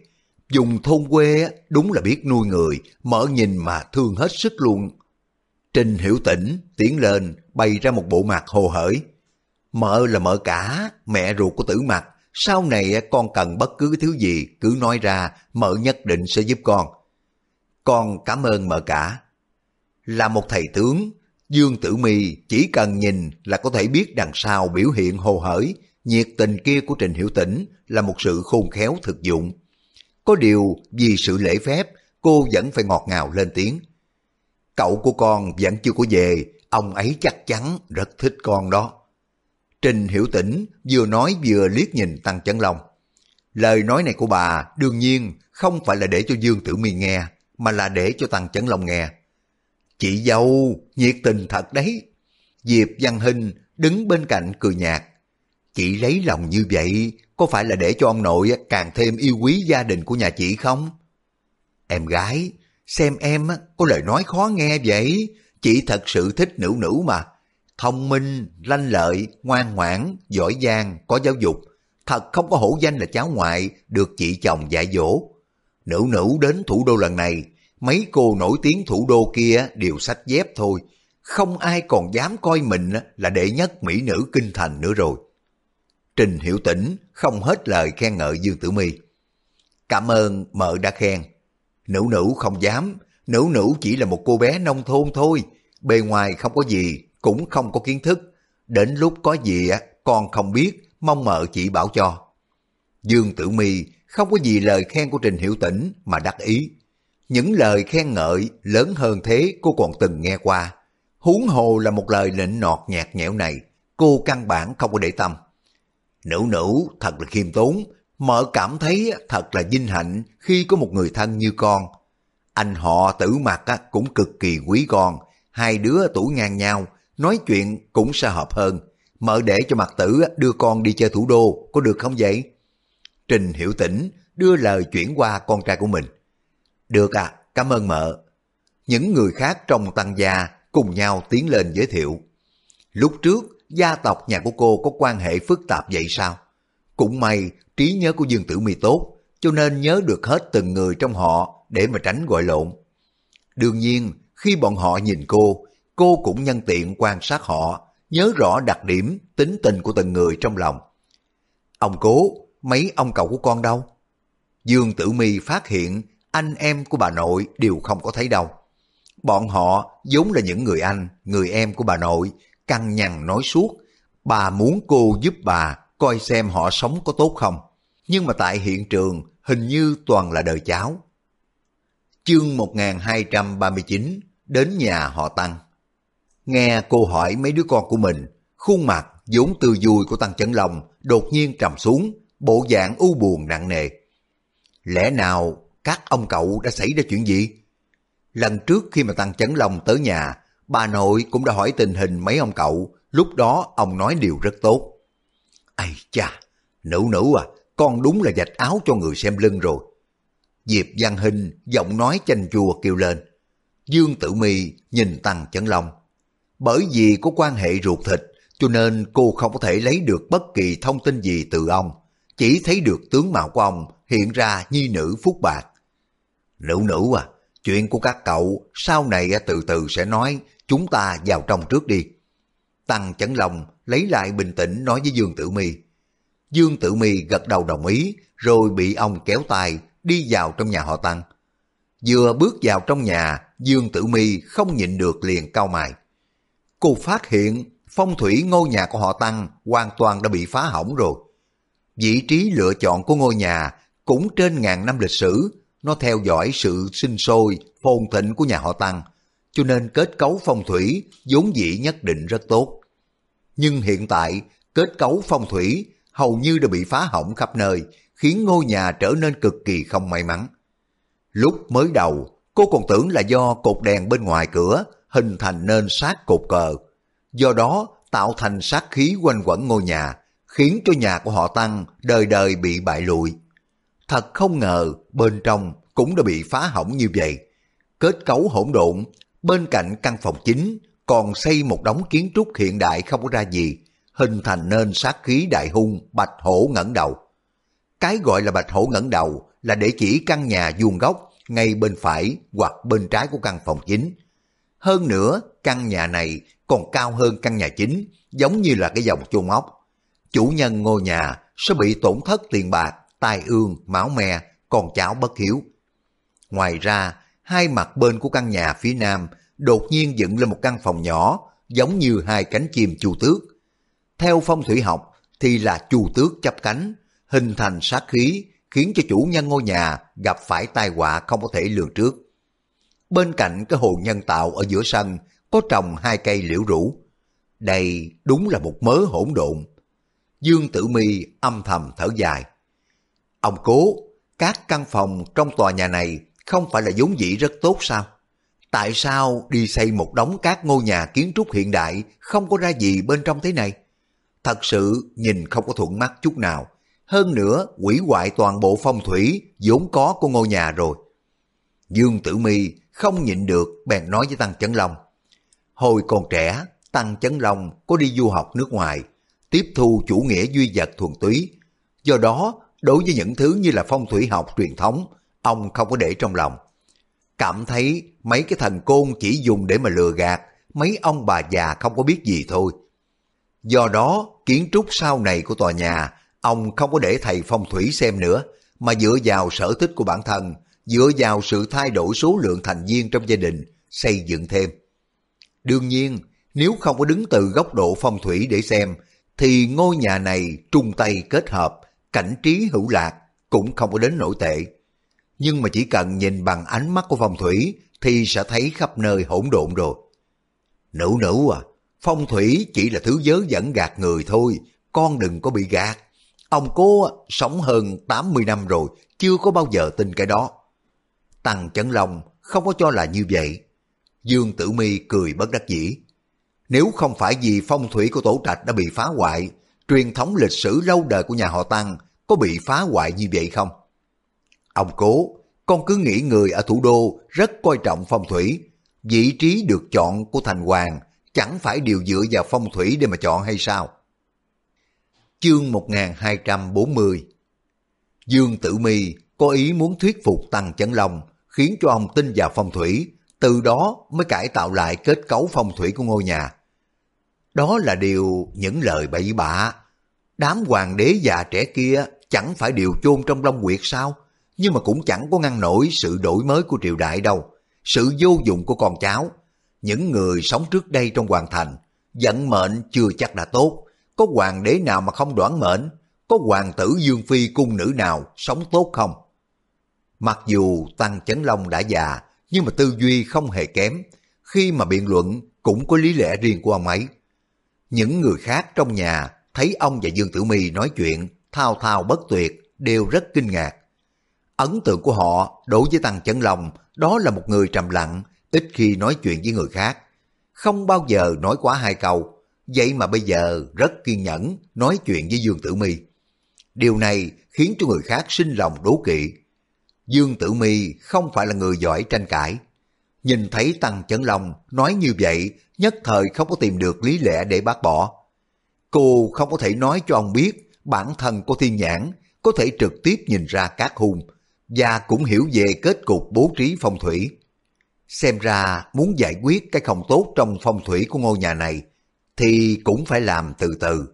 Dùng thôn quê á, đúng là biết nuôi người, mở nhìn mà thương hết sức luôn. Trình hiểu tỉnh, tiến lên, bày ra một bộ mặt hồ hởi. Mợ là mợ cả, mẹ ruột của tử mặt, sau này con cần bất cứ thứ gì cứ nói ra, mợ nhất định sẽ giúp con. Con cảm ơn mợ cả. Là một thầy tướng, Dương Tử Mi chỉ cần nhìn là có thể biết đằng sau biểu hiện hồ hởi, nhiệt tình kia của Trình Hiểu Tĩnh là một sự khôn khéo thực dụng. Có điều vì sự lễ phép, cô vẫn phải ngọt ngào lên tiếng. Cậu của con vẫn chưa có về, ông ấy chắc chắn rất thích con đó. Trình Hiểu Tĩnh vừa nói vừa liếc nhìn Tăng Chấn Long. Lời nói này của bà đương nhiên không phải là để cho Dương Tử Mi nghe, mà là để cho Tăng Chấn Long nghe. Chị dâu, nhiệt tình thật đấy. Diệp Văn Hinh đứng bên cạnh cười nhạt. Chị lấy lòng như vậy, có phải là để cho ông nội càng thêm yêu quý gia đình của nhà chị không? Em gái, xem em có lời nói khó nghe vậy, chị thật sự thích nữ nữ mà. Thông minh, lanh lợi, ngoan ngoãn, giỏi giang, có giáo dục. Thật không có hổ danh là cháu ngoại, được chị chồng dạy dỗ. Nữ nữ đến thủ đô lần này, mấy cô nổi tiếng thủ đô kia đều sách dép thôi. Không ai còn dám coi mình là đệ nhất mỹ nữ kinh thành nữa rồi. Trình Hiểu Tĩnh không hết lời khen ngợi Dương Tử Mi. Cảm ơn mợ đã khen. Nữ nữ không dám, nữ nữ chỉ là một cô bé nông thôn thôi, bề ngoài không có gì, cũng không có kiến thức. Đến lúc có gì con không biết, mong mợ chỉ bảo cho. Dương Tử Mi không có gì lời khen của Trình Hiểu Tĩnh mà đắc ý. Những lời khen ngợi lớn hơn thế cô còn từng nghe qua. Huống hồ là một lời nịnh nọt nhạt nhẽo này, cô căn bản không có để tâm. Nữ nữ thật là khiêm tốn, mợ cảm thấy thật là vinh hạnh khi có một người thân như con. Anh họ tử mặt cũng cực kỳ quý con, hai đứa tuổi ngang nhau, nói chuyện cũng sẽ hợp hơn. Mợ để cho mặt tử đưa con đi chơi thủ đô, có được không vậy? Trình Hiểu Tĩnh đưa lời chuyển qua con trai của mình. Được à, cảm ơn mợ. Những người khác trong tăng gia cùng nhau tiến lên giới thiệu. Lúc trước, gia tộc nhà của cô có quan hệ phức tạp vậy sao? Cũng may, trí nhớ của Dương Tử Mi tốt, cho nên nhớ được hết từng người trong họ để mà tránh gọi lộn. Đương nhiên, khi bọn họ nhìn cô, cô cũng nhân tiện quan sát họ, nhớ rõ đặc điểm, tính tình của từng người trong lòng. Ông cố, mấy ông cậu của con đâu? Dương Tử Mi phát hiện anh em của bà nội đều không có thấy đâu. Bọn họ vốn là những người anh, người em của bà nội, căng nhằn nói suốt. Bà muốn cô giúp bà coi xem họ sống có tốt không. Nhưng mà tại hiện trường hình như toàn là đời cháu. Chương 1239 Đến nhà họ Tăng Nghe cô hỏi mấy đứa con của mình, khuôn mặt vốn tươi vui của Tăng Chấn Long đột nhiên trầm xuống, bộ dạng u buồn nặng nề. Lẽ nào các ông cậu đã xảy ra chuyện gì? Lần trước khi mà Tăng Chấn Long tới nhà, bà nội cũng đã hỏi tình hình mấy ông cậu, lúc đó ông nói điều rất tốt. Ây cha, nữ nữ à, con đúng là dạch áo cho người xem lưng rồi. Diệp Văn Hình giọng nói chanh chua kêu lên. Dương Tử Mi nhìn Tăng Chấn Long. Bởi vì có quan hệ ruột thịt, cho nên cô không có thể lấy được bất kỳ thông tin gì từ ông. Chỉ thấy được tướng mạo của ông hiện ra nhi nữ phúc bạc. Nữ nữ à, chuyện của các cậu sau này từ từ sẽ nói, chúng ta vào trong trước đi. Tăng Chấn lòng lấy lại bình tĩnh nói với Dương Tử Mi. Dương Tử Mi gật đầu đồng ý, rồi bị ông kéo tay đi vào trong nhà họ Tăng. Vừa bước vào trong nhà, Dương Tử Mi không nhịn được liền cao mày. Cô phát hiện phong thủy ngôi nhà của họ Tăng hoàn toàn đã bị phá hỏng rồi. Vị trí lựa chọn của ngôi nhà cũng trên ngàn năm lịch sử, nó theo dõi sự sinh sôi, phồn thịnh của nhà họ Tăng, cho nên kết cấu phong thủy vốn dĩ nhất định rất tốt. Nhưng hiện tại, kết cấu phong thủy hầu như đã bị phá hỏng khắp nơi, khiến ngôi nhà trở nên cực kỳ không may mắn. Lúc mới đầu, cô còn tưởng là do cột đèn bên ngoài cửa hình thành nên sát cột cờ. Do đó tạo thành sát khí quanh quẩn ngôi nhà, khiến cho nhà của họ Tăng đời đời bị bại lụi. Thật không ngờ bên trong cũng đã bị phá hỏng như vậy. Kết cấu hỗn độn, bên cạnh căn phòng chính còn xây một đống kiến trúc hiện đại không có ra gì, hình thành nên sát khí đại hung bạch hổ ngẩng đầu. Cái gọi là bạch hổ ngẩng đầu là để chỉ căn nhà vuông góc ngay bên phải hoặc bên trái của căn phòng chính. Hơn nữa, căn nhà này còn cao hơn căn nhà chính, giống như là cái dòng chôn ốc. Chủ nhân ngôi nhà sẽ bị tổn thất tiền bạc, tai ương, máu me, con cháu bất hiếu. Ngoài ra, hai mặt bên của căn nhà phía nam đột nhiên dựng lên một căn phòng nhỏ, giống như hai cánh chim chu tước. Theo phong thủy học thì là chu tước chấp cánh, hình thành sát khí, khiến cho chủ nhân ngôi nhà gặp phải tai họa không có thể lường trước. Bên cạnh cái hồ nhân tạo ở giữa sân có trồng hai cây liễu rủ. Đây đúng là một mớ hỗn độn. Dương Tử Mi âm thầm thở dài. Ông cố, các căn phòng trong tòa nhà này không phải là vốn dĩ rất tốt sao? Tại sao đi xây một đống các ngôi nhà kiến trúc hiện đại không có ra gì bên trong thế này? Thật sự nhìn không có thuận mắt chút nào. Hơn nữa, quỷ hoại toàn bộ phong thủy vốn có của ngôi nhà rồi. Dương Tử Mi không nhịn được bèn nói với Tăng Chấn Long. Hồi còn trẻ, Tăng Chấn Long có đi du học nước ngoài, tiếp thu chủ nghĩa duy vật thuần túy. Do đó, đối với những thứ như là phong thủy học truyền thống, ông không có để trong lòng. Cảm thấy mấy cái thần côn chỉ dùng để mà lừa gạt, mấy ông bà già không có biết gì thôi. Do đó, kiến trúc sau này của tòa nhà, ông không có để thầy phong thủy xem nữa, mà dựa vào sở thích của bản thân, dựa vào sự thay đổi số lượng thành viên trong gia đình, xây dựng thêm. Đương nhiên, nếu không có đứng từ góc độ phong thủy để xem, thì ngôi nhà này trung tây kết hợp, cảnh trí hữu lạc, cũng không có đến nổi tệ. Nhưng mà chỉ cần nhìn bằng ánh mắt của phong thủy, thì sẽ thấy khắp nơi hỗn độn rồi. Nữ nữ à, phong thủy chỉ là thứ dớ dẫn gạt người thôi, con đừng có bị gạt. Ông cố sống hơn 80 năm rồi, chưa có bao giờ tin cái đó. Tăng Chấn Long không có cho là như vậy. Dương Tử Mi cười bất đắc dĩ. Nếu không phải vì phong thủy của tổ trạch đã bị phá hoại, truyền thống lịch sử lâu đời của nhà họ Tăng có bị phá hoại như vậy không? Ông cố, con cứ nghĩ người ở thủ đô rất coi trọng phong thủy. Vị trí được chọn của thành hoàng chẳng phải đều dựa vào phong thủy để mà chọn hay sao? Chương 1240 Dương Tử Mi có ý muốn thuyết phục Tăng Chấn Long khiến cho ông tin vào phong thủy, từ đó mới cải tạo lại kết cấu phong thủy của ngôi nhà. Đó là điều những lời bậy bạ. Đám hoàng đế già trẻ kia chẳng phải điều chôn trong long quyệt sao? Nhưng mà cũng chẳng có ngăn nổi sự đổi mới của triều đại đâu. Sự vô dụng của con cháu. Những người sống trước đây trong hoàng thành, vận mệnh chưa chắc đã tốt. Có hoàng đế nào mà không đoán mệnh? Có hoàng tử dương phi cung nữ nào sống tốt không? Mặc dù Tăng Chấn Long đã già, nhưng mà tư duy không hề kém. Khi mà biện luận cũng có lý lẽ riêng của ông ấy. Những người khác trong nhà thấy ông và Dương Tử My nói chuyện thao thao bất tuyệt đều rất kinh ngạc. Ấn tượng của họ đối với Tăng Chấn Long đó là một người trầm lặng, ít khi nói chuyện với người khác. Không bao giờ nói quá hai câu, vậy mà bây giờ rất kiên nhẫn nói chuyện với Dương Tử My. Điều này khiến cho người khác sinh lòng đố kỵ. Dương Tử My không phải là người giỏi tranh cãi. Nhìn thấy Tăng Chấn Long nói như vậy, nhất thời không có tìm được lý lẽ để bác bỏ. Cô không có thể nói cho ông biết bản thân có thiên nhãn, có thể trực tiếp nhìn ra các hung, và cũng hiểu về kết cục bố trí phong thủy. Xem ra muốn giải quyết cái không tốt trong phong thủy của ngôi nhà này, thì cũng phải làm từ từ.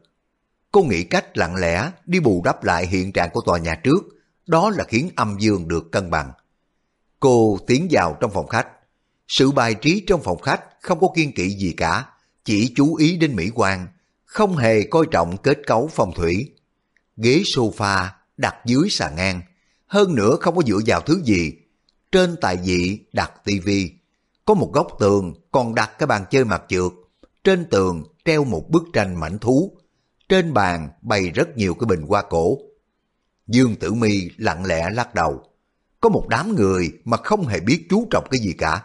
Cô nghĩ cách lặng lẽ đi bù đắp lại hiện trạng của tòa nhà trước, đó là khiến âm dương được cân bằng. Cô tiến vào trong phòng khách. Sự bài trí trong phòng khách không có kiên kỵ gì cả, chỉ chú ý đến mỹ quan, không hề coi trọng kết cấu phong thủy. Ghế sofa đặt dưới xà ngang, hơn nữa không có dựa vào thứ gì. Trên tài vị đặt tivi, có một góc tường còn đặt cái bàn chơi mặt trượt. Trên tường treo một bức tranh mảnh thú. Trên bàn bày rất nhiều cái bình hoa cổ. Dương Tử Mi lặng lẽ lắc đầu. Có một đám người mà không hề biết chú trọng cái gì cả.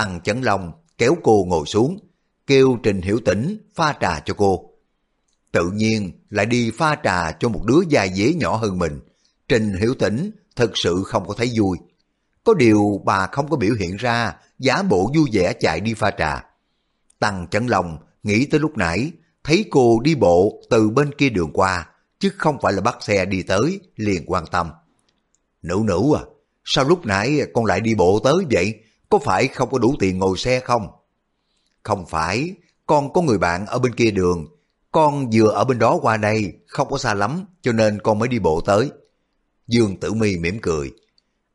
Tăng Chấn Long kéo cô ngồi xuống, kêu Trình Hiểu Tĩnh pha trà cho cô. Tự nhiên lại đi pha trà cho một đứa dài dế nhỏ hơn mình. Trình Hiểu Tĩnh thật sự không có thấy vui. Có điều bà không có biểu hiện ra, giả bộ vui vẻ chạy đi pha trà. Tăng Chấn Long nghĩ tới lúc nãy, thấy cô đi bộ từ bên kia đường qua, chứ không phải là bắt xe đi tới, liền quan tâm. Nữ nữ à, sao lúc nãy con lại đi bộ tới vậy? Có phải không có đủ tiền ngồi xe không? Không phải, con có người bạn ở bên kia đường. Con vừa ở bên đó qua đây, không có xa lắm, cho nên con mới đi bộ tới. Dương Tử Mi mỉm cười.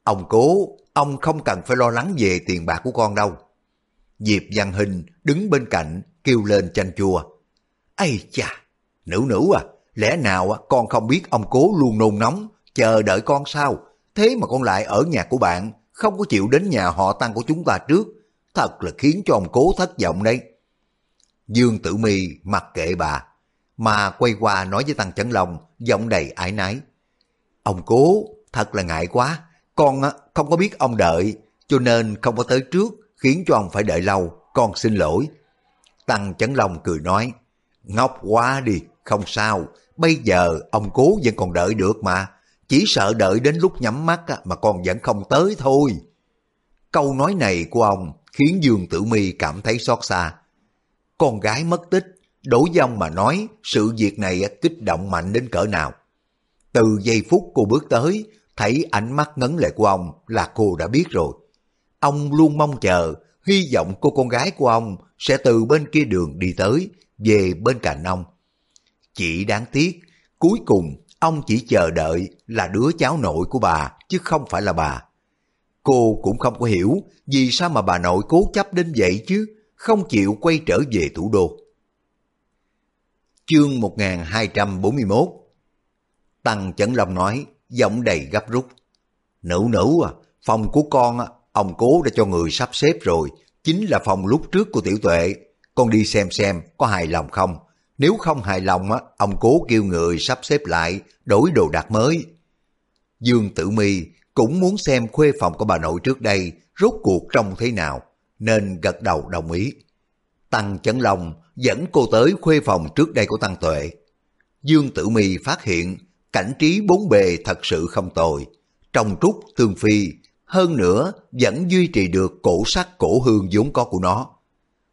Ông cố, ông không cần phải lo lắng về tiền bạc của con đâu. Diệp Văn Hình đứng bên cạnh, kêu lên chanh chua. Ây chà, nữ nữ à, lẽ nào à, con không biết ông cố luôn nôn nóng, chờ đợi con sao? Thế mà con lại ở nhà của bạn, không có chịu đến nhà họ tăng của chúng ta trước, thật là khiến cho ông cố thất vọng đấy. Dương Tử Mi mặc kệ bà, mà quay qua nói với Tăng Chấn Long, giọng đầy ái nái. Ông cố, thật là ngại quá, con không có biết ông đợi, cho nên không có tới trước, khiến cho ông phải đợi lâu, con xin lỗi. Tăng Chấn Long cười nói, ngốc quá đi, không sao, bây giờ ông cố vẫn còn đợi được mà, chỉ sợ đợi đến lúc nhắm mắt mà con vẫn không tới thôi. Câu nói này của ông khiến Dương Tử Mi cảm thấy xót xa. Con gái mất tích, đối với ông mà nói sự việc này kích động mạnh đến cỡ nào. Từ giây phút cô bước tới, thấy ánh mắt ngấn lệ của ông là cô đã biết rồi. Ông luôn mong chờ, hy vọng cô con gái của ông sẽ từ bên kia đường đi tới, về bên cạnh ông. Chỉ đáng tiếc, cuối cùng ông chỉ chờ đợi là đứa cháu nội của bà, chứ không phải là bà. Cô cũng không có hiểu vì sao mà bà nội cố chấp đến vậy chứ, không chịu quay trở về thủ đô. Chương 1241 Tăng Chấn Long nói, giọng đầy gấp rút. Nữ nữ à, phòng của con ông cố đã cho người sắp xếp rồi, chính là phòng lúc trước của tiểu tuệ. Con đi xem xem có hài lòng không. Nếu không hài lòng, ông cố kêu người sắp xếp lại, đổi đồ đạc mới. Dương Tử Mi cũng muốn xem khuê phòng của bà nội trước đây rốt cuộc trông thế nào, nên gật đầu đồng ý. Tăng Chấn Long dẫn cô tới khuê phòng trước đây của Tăng Tuệ. Dương Tử Mi phát hiện cảnh trí bốn bề thật sự không tồi, trong trúc tương phi, hơn nữa vẫn duy trì được cổ sắc cổ hương vốn có của nó.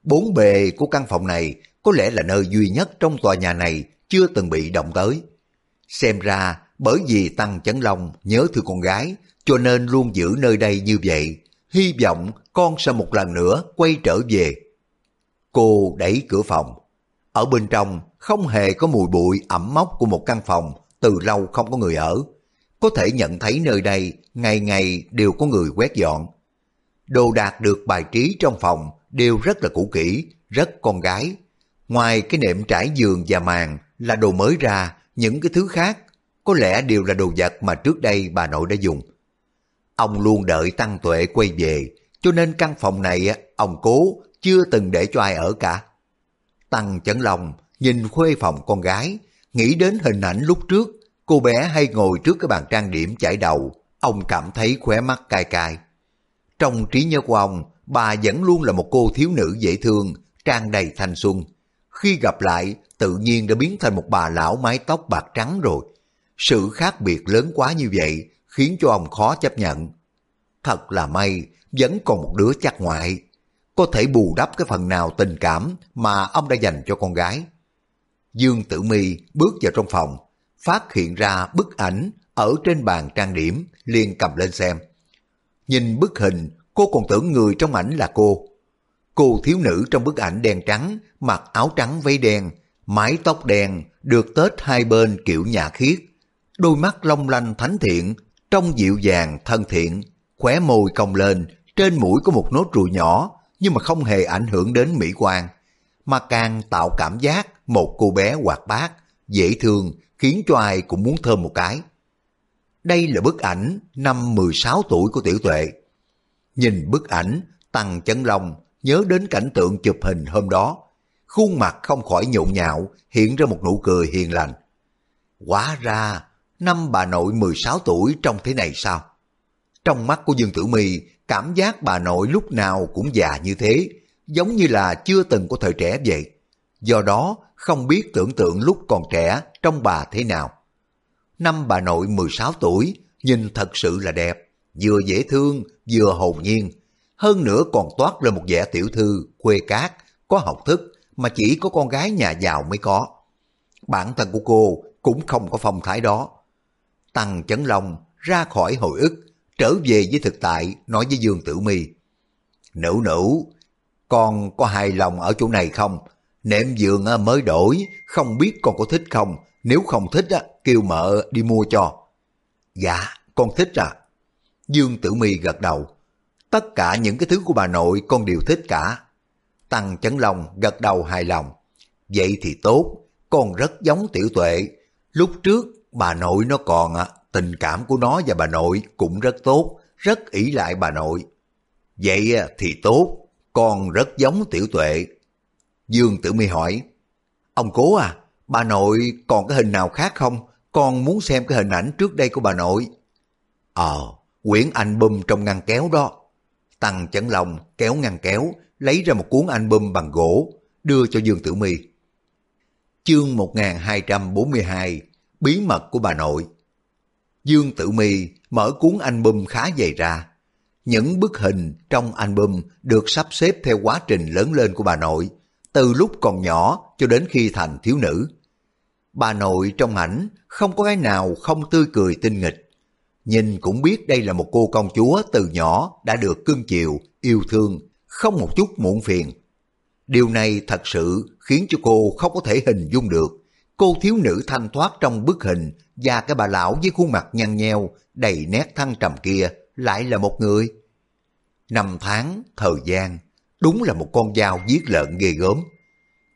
Bốn bề của căn phòng này có lẽ là nơi duy nhất trong tòa nhà này chưa từng bị động tới. Xem ra bởi vì Tăng Chấn Long nhớ thương con gái cho nên luôn giữ nơi đây như vậy, hy vọng con sẽ một lần nữa quay trở về. Cô đẩy cửa phòng. Ở bên trong không hề có mùi bụi ẩm mốc của một căn phòng từ lâu không có người ở. Có thể nhận thấy nơi đây ngày ngày đều có người quét dọn. Đồ đạc được bài trí trong phòng đều rất là cũ kỹ, rất con gái. Ngoài cái nệm trải giường và màn là đồ mới ra, những cái thứ khác có lẽ đều là đồ vật mà trước đây bà nội đã dùng. Ông luôn đợi Tăng Tuệ quay về, cho nên căn phòng này ông cố chưa từng để cho ai ở cả. Tăng Chấn lòng nhìn khuê phòng con gái, nghĩ đến hình ảnh lúc trước, cô bé hay ngồi trước cái bàn trang điểm chải đầu, ông cảm thấy khóe mắt cay cay. Trong trí nhớ của ông, bà vẫn luôn là một cô thiếu nữ dễ thương, trang đầy thanh xuân. Khi gặp lại, tự nhiên đã biến thành một bà lão mái tóc bạc trắng rồi. Sự khác biệt lớn quá như vậy khiến cho ông khó chấp nhận. Thật là may, vẫn còn một đứa chắc ngoại. Có thể bù đắp cái phần nào tình cảm mà ông đã dành cho con gái. Dương Tử Mi bước vào trong phòng, phát hiện ra bức ảnh ở trên bàn trang điểm, liền cầm lên xem. Nhìn bức hình, cô còn tưởng người trong ảnh là cô. Cô thiếu nữ trong bức ảnh đen trắng, mặc áo trắng váy đen, mái tóc đen, được tết hai bên kiểu nhà khiết. Đôi mắt long lanh thánh thiện, trông dịu dàng thân thiện, khóe môi cong lên, trên mũi có một nốt ruồi nhỏ, nhưng mà không hề ảnh hưởng đến mỹ quan, mà càng tạo cảm giác một cô bé hoạt bát, dễ thương, khiến cho ai cũng muốn thơm một cái. Đây là bức ảnh năm 16 tuổi của Tiểu Tuệ. Nhìn bức ảnh, Tăng Chấn Long nhớ đến cảnh tượng chụp hình hôm đó. Khuôn mặt không khỏi nhộn nhạo, hiện ra một nụ cười hiền lành. Quá ra, năm bà nội 16 tuổi trong thế này sao? Trong mắt của Dương Tử My, cảm giác bà nội lúc nào cũng già như thế, giống như là chưa từng có thời trẻ vậy. Do đó, không biết tưởng tượng lúc còn trẻ trong bà thế nào. Năm bà nội 16 tuổi, nhìn thật sự là đẹp, vừa dễ thương, vừa hồn nhiên. Hơn nữa còn toát lên một vẻ tiểu thư, quê cát, có học thức mà chỉ có con gái nhà giàu mới có. Bản thân của cô cũng không có phong thái đó. Tăng Chấn lòng ra khỏi hồi ức, trở về với thực tại, nói với Dương Tử Mi Nữ nữ, con có hài lòng ở chỗ này không? Nệm giường à, mới đổi, không biết con có thích không? Nếu không thích, à, kêu mợ đi mua cho. Dạ, con thích à. Dương Tử Mi gật đầu. Tất cả những cái thứ của bà nội con đều thích cả. Tăng Chấn Long gật đầu hài lòng. Vậy thì tốt, con rất giống tiểu tuệ. Lúc trước bà nội nó còn tình cảm của nó và bà nội cũng rất tốt, rất ỷ lại bà nội. Vậy thì tốt, con rất giống tiểu tuệ. Dương Tử Mi hỏi, ông cố à, bà nội còn cái hình nào khác không? Con muốn xem cái hình ảnh trước đây của bà nội. Ờ, quyển album trong ngăn kéo đó. Tăng chấn lòng kéo ngăn kéo, lấy ra một cuốn album bằng gỗ, đưa cho Dương Tử My. Chương 1242 Bí mật của bà nội Dương Tử My mở cuốn album khá dày ra. Những bức hình trong album được sắp xếp theo quá trình lớn lên của bà nội, từ lúc còn nhỏ cho đến khi thành thiếu nữ. Bà nội trong ảnh không có cái nào không tươi cười tinh nghịch. Nhìn cũng biết đây là một cô công chúa từ nhỏ đã được cưng chiều, yêu thương, không một chút muộn phiền. Điều này thật sự khiến cho cô không có thể hình dung được. Cô thiếu nữ thanh thoát trong bức hình và cái bà lão với khuôn mặt nhăn nheo, đầy nét thăng trầm kia lại là một người. Năm tháng, thời gian, đúng là một con dao giết lợn ghê gớm.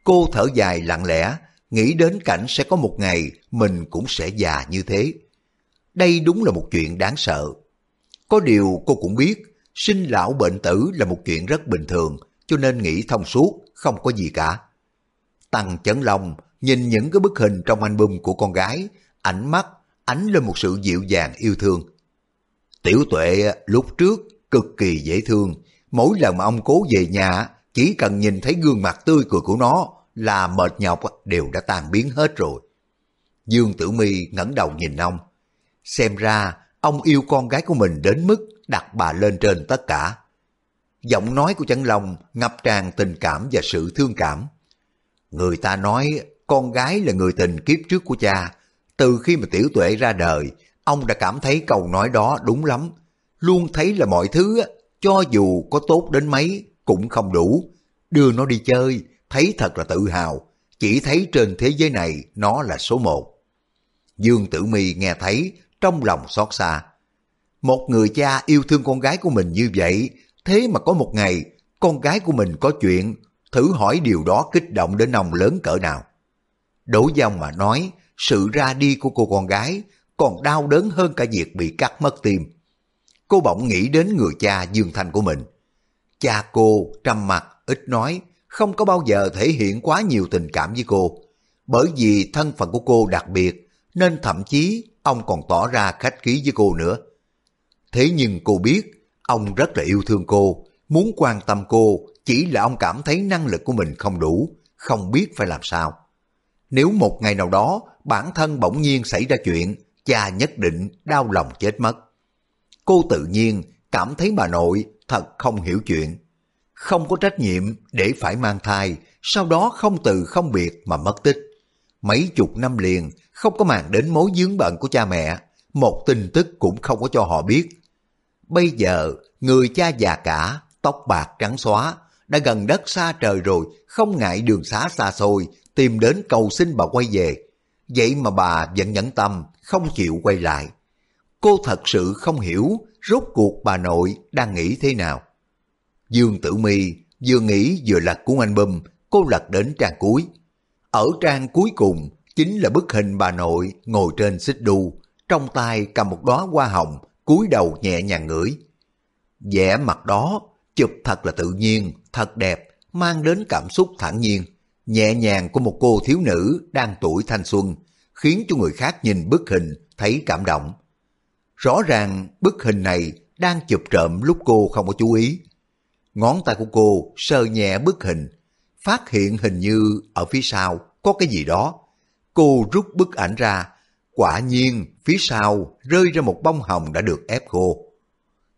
Cô thở dài lặng lẽ, nghĩ đến cảnh sẽ có một ngày mình cũng sẽ già như thế. Đây đúng là một chuyện đáng sợ. Có điều cô cũng biết, sinh lão bệnh tử là một chuyện rất bình thường, cho nên nghĩ thông suốt, không có gì cả. Tăng chấn long, nhìn những cái bức hình trong album của con gái, ánh mắt ánh lên một sự dịu dàng yêu thương. Tiểu tuệ lúc trước cực kỳ dễ thương, mỗi lần mà ông cố về nhà chỉ cần nhìn thấy gương mặt tươi cười của nó là mệt nhọc đều đã tan biến hết rồi. Dương Tử Mi ngẩng đầu nhìn ông. Xem ra ông yêu con gái của mình đến mức đặt bà lên trên tất cả. Giọng nói của Trấn Long ngập tràn tình cảm và sự thương cảm. Người ta nói con gái là người tình kiếp trước của cha. Từ khi mà tiểu tuệ ra đời, ông đã cảm thấy câu nói đó đúng lắm. Luôn thấy là mọi thứ, cho dù có tốt đến mấy, cũng không đủ. Đưa nó đi chơi, thấy thật là tự hào. Chỉ thấy trên thế giới này nó là số một. Dương Tử Mi nghe thấy, trong lòng xót xa. Một người cha yêu thương con gái của mình như vậy, thế mà có một ngày con gái của mình có chuyện, thử hỏi điều đó kích động đến ông lớn cỡ nào. Đổ dòng mà nói, sự ra đi của cô con gái còn đau đớn hơn cả việc bị cắt mất tim. Cô bỗng nghĩ đến người cha Dương Thanh của mình. Cha cô trầm mặt, ít nói, không có bao giờ thể hiện quá nhiều tình cảm với cô. Bởi vì thân phận của cô đặc biệt, nên thậm chí ông còn tỏ ra khách khí với cô nữa. Thế nhưng cô biết, ông rất là yêu thương cô, muốn quan tâm cô, chỉ là ông cảm thấy năng lực của mình không đủ, không biết phải làm sao. Nếu một ngày nào đó bản thân bỗng nhiên xảy ra chuyện, cha nhất định đau lòng chết mất. Cô tự nhiên cảm thấy bà nội thật không hiểu chuyện. Không có trách nhiệm để phải mang thai, sau đó không từ không biệt mà mất tích. Mấy chục năm liền không có màng đến mối dướng bận của cha mẹ, một tin tức cũng không có cho họ biết. Bây giờ, người cha già cả, tóc bạc trắng xóa, đã gần đất xa trời rồi, không ngại đường xá xa xôi, tìm đến cầu xin bà quay về. Vậy mà bà vẫn nhẫn tâm, không chịu quay lại. Cô thật sự không hiểu rốt cuộc bà nội đang nghĩ thế nào. Dương Tử Mi vừa nghĩ vừa lật cuốn album, cô lật đến trang cuối. Ở trang cuối cùng chính là bức hình bà nội ngồi trên xích đu, trong tay cầm một đóa hoa hồng, cúi đầu nhẹ nhàng ngửi. vẻ mặt đó chụp thật là tự nhiên, thật đẹp, mang đến cảm xúc thản nhiên, nhẹ nhàng của một cô thiếu nữ đang tuổi thanh xuân, khiến cho người khác nhìn bức hình thấy cảm động. Rõ ràng bức hình này đang chụp trộm lúc cô không có chú ý. Ngón tay của cô sờ nhẹ bức hình, phát hiện hình như ở phía sau có cái gì đó. Cô rút bức ảnh ra, quả nhiên phía sau rơi ra một bông hồng đã được ép khô.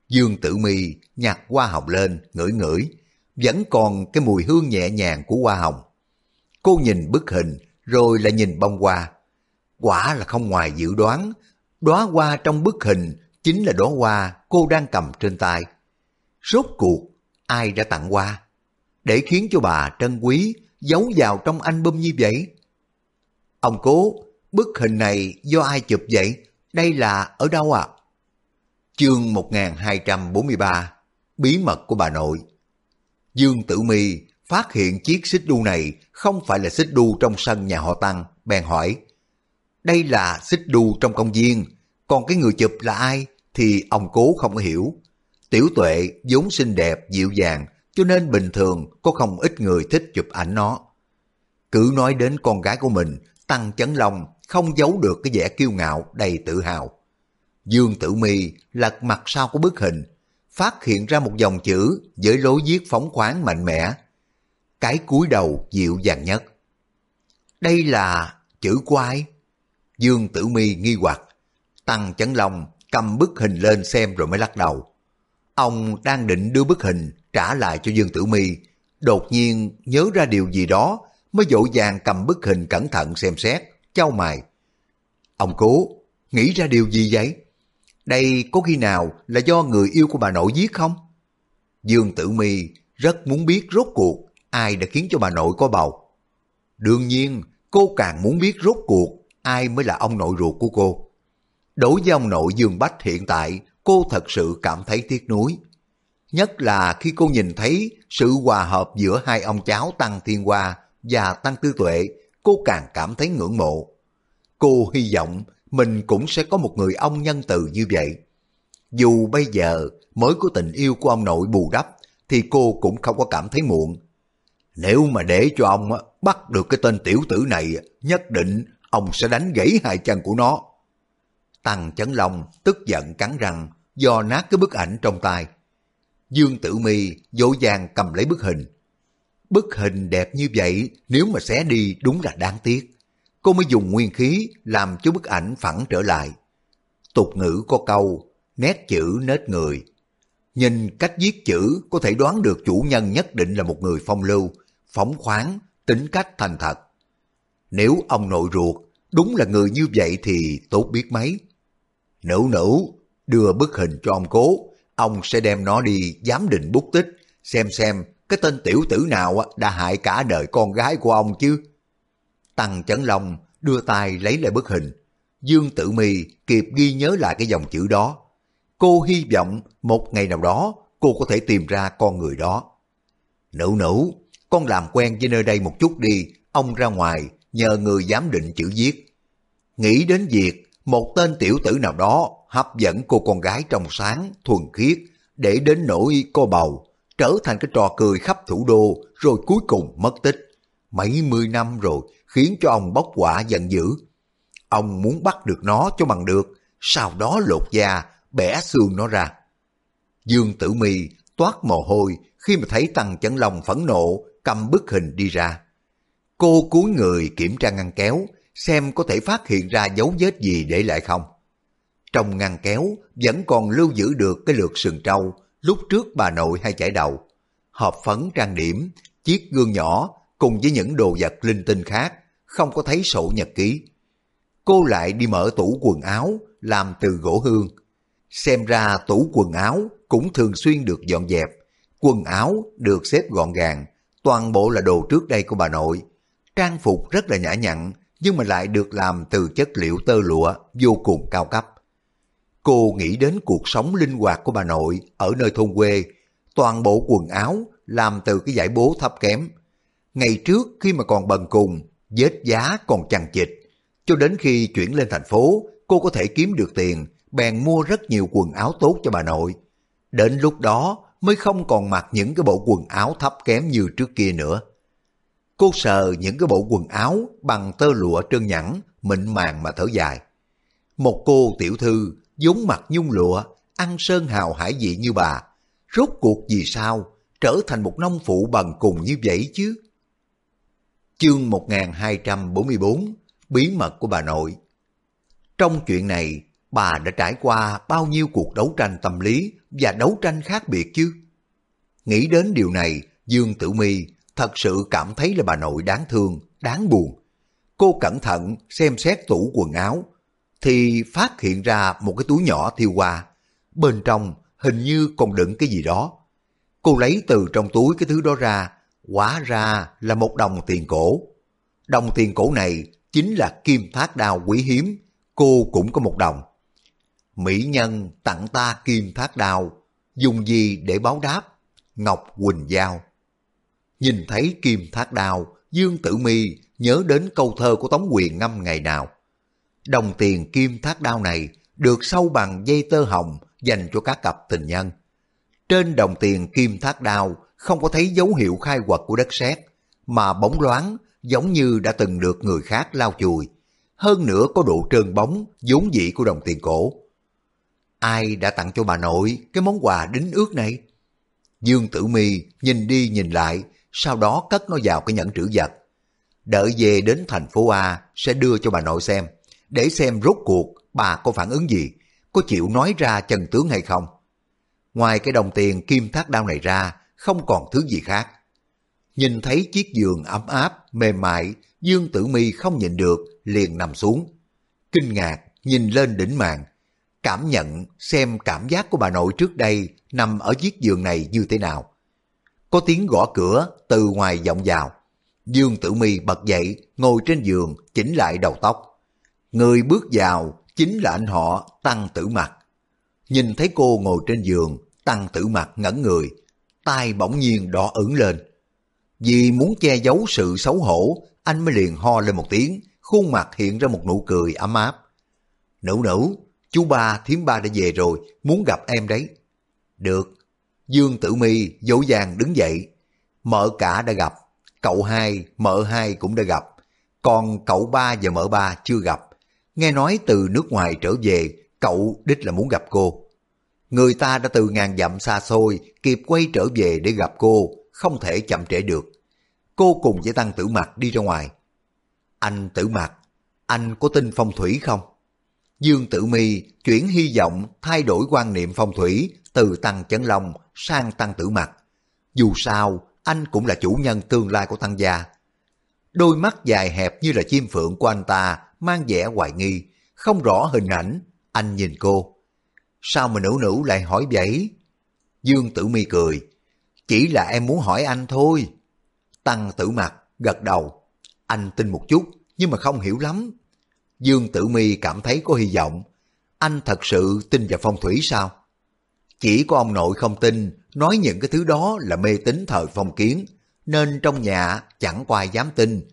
Dương Tử Mi nhặt hoa hồng lên, ngửi ngửi, vẫn còn cái mùi hương nhẹ nhàng của hoa hồng. Cô nhìn bức hình, rồi lại nhìn bông hoa. Quả là không ngoài dự đoán, đóa hoa trong bức hình chính là đóa hoa cô đang cầm trên tay. Rốt cuộc, ai đã tặng hoa? Để khiến cho bà trân quý, giấu vào trong album như vậy. Ông cố, bức hình này do ai chụp vậy? Đây là ở đâu ạ? À? Chương 1243 Bí mật của bà nội Dương Tử Mi phát hiện chiếc xích đu này không phải là xích đu trong sân nhà họ Tăng, bèn hỏi. Đây là xích đu trong công viên, còn cái người chụp là ai thì ông cố không có hiểu. Tiểu tuệ vốn xinh đẹp, dịu dàng, cho nên bình thường có không ít người thích chụp ảnh nó. Cứ nói đến con gái của mình, Tăng Chấn Long không giấu được cái vẻ kiêu ngạo đầy tự hào. Dương Tử Mi lật mặt sau của bức hình, phát hiện ra một dòng chữ với lối viết phóng khoáng mạnh mẽ. Cái cúi đầu dịu dàng nhất. Đây là chữ quai. Dương Tử Mi nghi hoặc. Tăng Chấn Long cầm bức hình lên xem rồi mới lắc đầu. Ông đang định đưa bức hình trả lại cho Dương Tử Mi, đột nhiên nhớ ra điều gì đó mới dội vàng cầm bức hình cẩn thận xem xét, trao mày. Ông cố, nghĩ ra điều gì vậy? Đây có khi nào là do người yêu của bà nội giết không? Dương Tử Mi rất muốn biết rốt cuộc ai đã khiến cho bà nội có bầu. Đương nhiên, cô càng muốn biết rốt cuộc ai mới là ông nội ruột của cô. Đối với ông nội Dương Bách hiện tại, cô thật sự cảm thấy tiếc nuối. Nhất là khi cô nhìn thấy sự hòa hợp giữa hai ông cháu Tăng Thiên Hoa và Tăng Tư Tuệ, cô càng cảm thấy ngưỡng mộ. Cô hy vọng mình cũng sẽ có một người ông nhân từ như vậy. Dù bây giờ mới có tình yêu của ông nội bù đắp, thì cô cũng không có cảm thấy muộn. Nếu mà để cho ông bắt được cái tên tiểu tử này, nhất định ông sẽ đánh gãy hai chân của nó. Tăng Chấn Long tức giận cắn răng, do nát cái bức ảnh trong tay. Dương Tử Mi dỗ dàng cầm lấy bức hình. Bức hình đẹp như vậy nếu mà xé đi đúng là đáng tiếc. Cô mới dùng nguyên khí làm cho bức ảnh phẳng trở lại. Tục ngữ có câu, nét chữ nết người. Nhìn cách viết chữ có thể đoán được chủ nhân nhất định là một người phong lưu, phóng khoáng, tính cách thành thật. Nếu ông nội ruột đúng là người như vậy thì tốt biết mấy. Nữ nữ, đưa bức hình cho ông cố, ông sẽ đem nó đi giám định bút tích, xem xem cái tên tiểu tử nào đã hại cả đời con gái của ông chứ. Tăng Chấn Long đưa tay lấy lại bức hình. Dương Tử Mi kịp ghi nhớ lại cái dòng chữ đó. Cô hy vọng một ngày nào đó cô có thể tìm ra con người đó. Nữ nữ, con làm quen với nơi đây một chút đi, ông ra ngoài nhờ người giám định chữ viết. Nghĩ đến việc một tên tiểu tử nào đó hấp dẫn cô con gái trong sáng, thuần khiết, để đến nỗi cô bầu, trở thành cái trò cười khắp thủ đô, rồi cuối cùng mất tích. Mấy mươi năm rồi, khiến cho ông bốc quả giận dữ. Ông muốn bắt được nó cho bằng được, sau đó lột da, bẻ xương nó ra. Dương Tử Mi toát mồ hôi khi mà thấy Tăng Chấn Long phẫn nộ cầm bức hình đi ra. Cô cúi người kiểm tra ngăn kéo, xem có thể phát hiện ra dấu vết gì để lại không. Trong ngăn kéo vẫn còn lưu giữ được cái lượt sừng trâu lúc trước bà nội hay chải đầu. Hộp phấn trang điểm, chiếc gương nhỏ cùng với những đồ vật linh tinh khác, không có thấy sổ nhật ký. Cô lại đi mở tủ quần áo làm từ gỗ hương. Xem ra tủ quần áo cũng thường xuyên được dọn dẹp, quần áo được xếp gọn gàng, toàn bộ là đồ trước đây của bà nội. Trang phục rất là nhã nhặn, nhưng mà lại được làm từ chất liệu tơ lụa vô cùng cao cấp. Cô nghĩ đến cuộc sống linh hoạt của bà nội ở nơi thôn quê, toàn bộ quần áo làm từ cái giải bố thấp kém. Ngày trước khi mà còn bần cùng, vết giá còn chằng chịt, cho đến khi chuyển lên thành phố, cô có thể kiếm được tiền, bèn mua rất nhiều quần áo tốt cho bà nội. Đến lúc đó mới không còn mặc những cái bộ quần áo thấp kém như trước kia nữa. Cô sờ những cái bộ quần áo bằng tơ lụa trơn nhẵn, mịn màng mà thở dài. Một cô tiểu thư vốn mặt nhung lụa, ăn sơn hào hải vị như bà, rốt cuộc vì sao trở thành một nông phụ bằng cùng như vậy chứ? Chương 1244 Bí mật của bà nội Trong chuyện này, bà đã trải qua bao nhiêu cuộc đấu tranh tâm lý và đấu tranh khác biệt chứ? Nghĩ đến điều này, Dương Tử Mi thật sự cảm thấy là bà nội đáng thương, đáng buồn. Cô cẩn thận xem xét tủ quần áo, thì phát hiện ra một cái túi nhỏ thiêu qua. Bên trong hình như còn đựng cái gì đó. Cô lấy từ trong túi cái thứ đó ra, quả ra là một đồng tiền cổ. Đồng tiền cổ này chính là kim thác đao quý hiếm, cô cũng có một đồng. Mỹ nhân tặng ta kim thác đao, dùng gì để báo đáp? Ngọc Quỳnh Giao. Nhìn thấy kim thác đao, Dương Tử Mi nhớ đến câu thơ của Tống Quyền ngâm ngày nào. Đồng tiền kim thác đao này được sâu bằng dây tơ hồng dành cho các cặp tình nhân. Trên đồng tiền kim thác đao không có thấy dấu hiệu khai quật của đất sét, mà bóng loáng giống như đã từng được người khác lau chùi. Hơn nữa có độ trơn bóng, vốn dĩ của đồng tiền cổ. Ai đã tặng cho bà nội cái món quà đính ước này? Dương Tử Mi nhìn đi nhìn lại, sau đó cất nó vào cái nhẫn trữ vật. Đợi về đến thành phố A sẽ đưa cho bà nội xem, để xem rốt cuộc bà có phản ứng gì, có chịu nói ra chân tướng hay không. Ngoài cái đồng tiền kim thác đao này ra, không còn thứ gì khác. Nhìn thấy chiếc giường ấm áp, mềm mại, Dương Tử Mi không nhìn được, liền nằm xuống. Kinh ngạc, nhìn lên đỉnh màn, cảm nhận xem cảm giác của bà nội trước đây nằm ở chiếc giường này như thế nào. Có tiếng gõ cửa từ ngoài vọng vào. Dương Tử Mi bật dậy, ngồi trên giường, chỉnh lại đầu tóc. Người bước vào chính là anh họ Tăng Tử Mặt. Nhìn thấy cô ngồi trên giường, Tăng Tử Mặt ngẩn người, tai bỗng nhiên đỏ ửng lên. Vì muốn che giấu sự xấu hổ, anh mới liền ho lên một tiếng, khuôn mặt hiện ra một nụ cười ấm áp. Nữ nữ, chú ba, thiếm ba đã về rồi, muốn gặp em đấy. Được. Dương Tử Mi dỗ dàng đứng dậy. Mợ cả đã gặp, cậu hai, mợ hai cũng đã gặp, còn cậu ba và mợ ba chưa gặp. Nghe nói từ nước ngoài trở về, cậu đích là muốn gặp cô. Người ta đã từ ngàn dặm xa xôi, kịp quay trở về để gặp cô, không thể chậm trễ được. cô cùng với Tăng Tử mặc đi ra ngoài. Anh Tử mặc anh có tin phong thủy không? Dương Tử Mi chuyển hy vọng thay đổi quan niệm phong thủy từ Tăng Chấn Long sang Tăng Tử mặc Dù sao, anh cũng là chủ nhân tương lai của Tăng gia. Đôi mắt dài hẹp như là chim phượng của anh ta mang vẻ hoài nghi, không rõ hình ảnh. Anh nhìn cô. Sao mà nữ nữ lại hỏi vậy? Dương Tử Mi cười. Chỉ là em muốn hỏi anh thôi. Tăng Tử Mặt gật đầu. Anh tin một chút, nhưng mà không hiểu lắm. Dương Tử Mi cảm thấy có hy vọng. Anh thật sự tin vào phong thủy sao? Chỉ có ông nội không tin, nói những cái thứ đó là mê tín thời phong kiến, nên trong nhà chẳng có ai dám tin.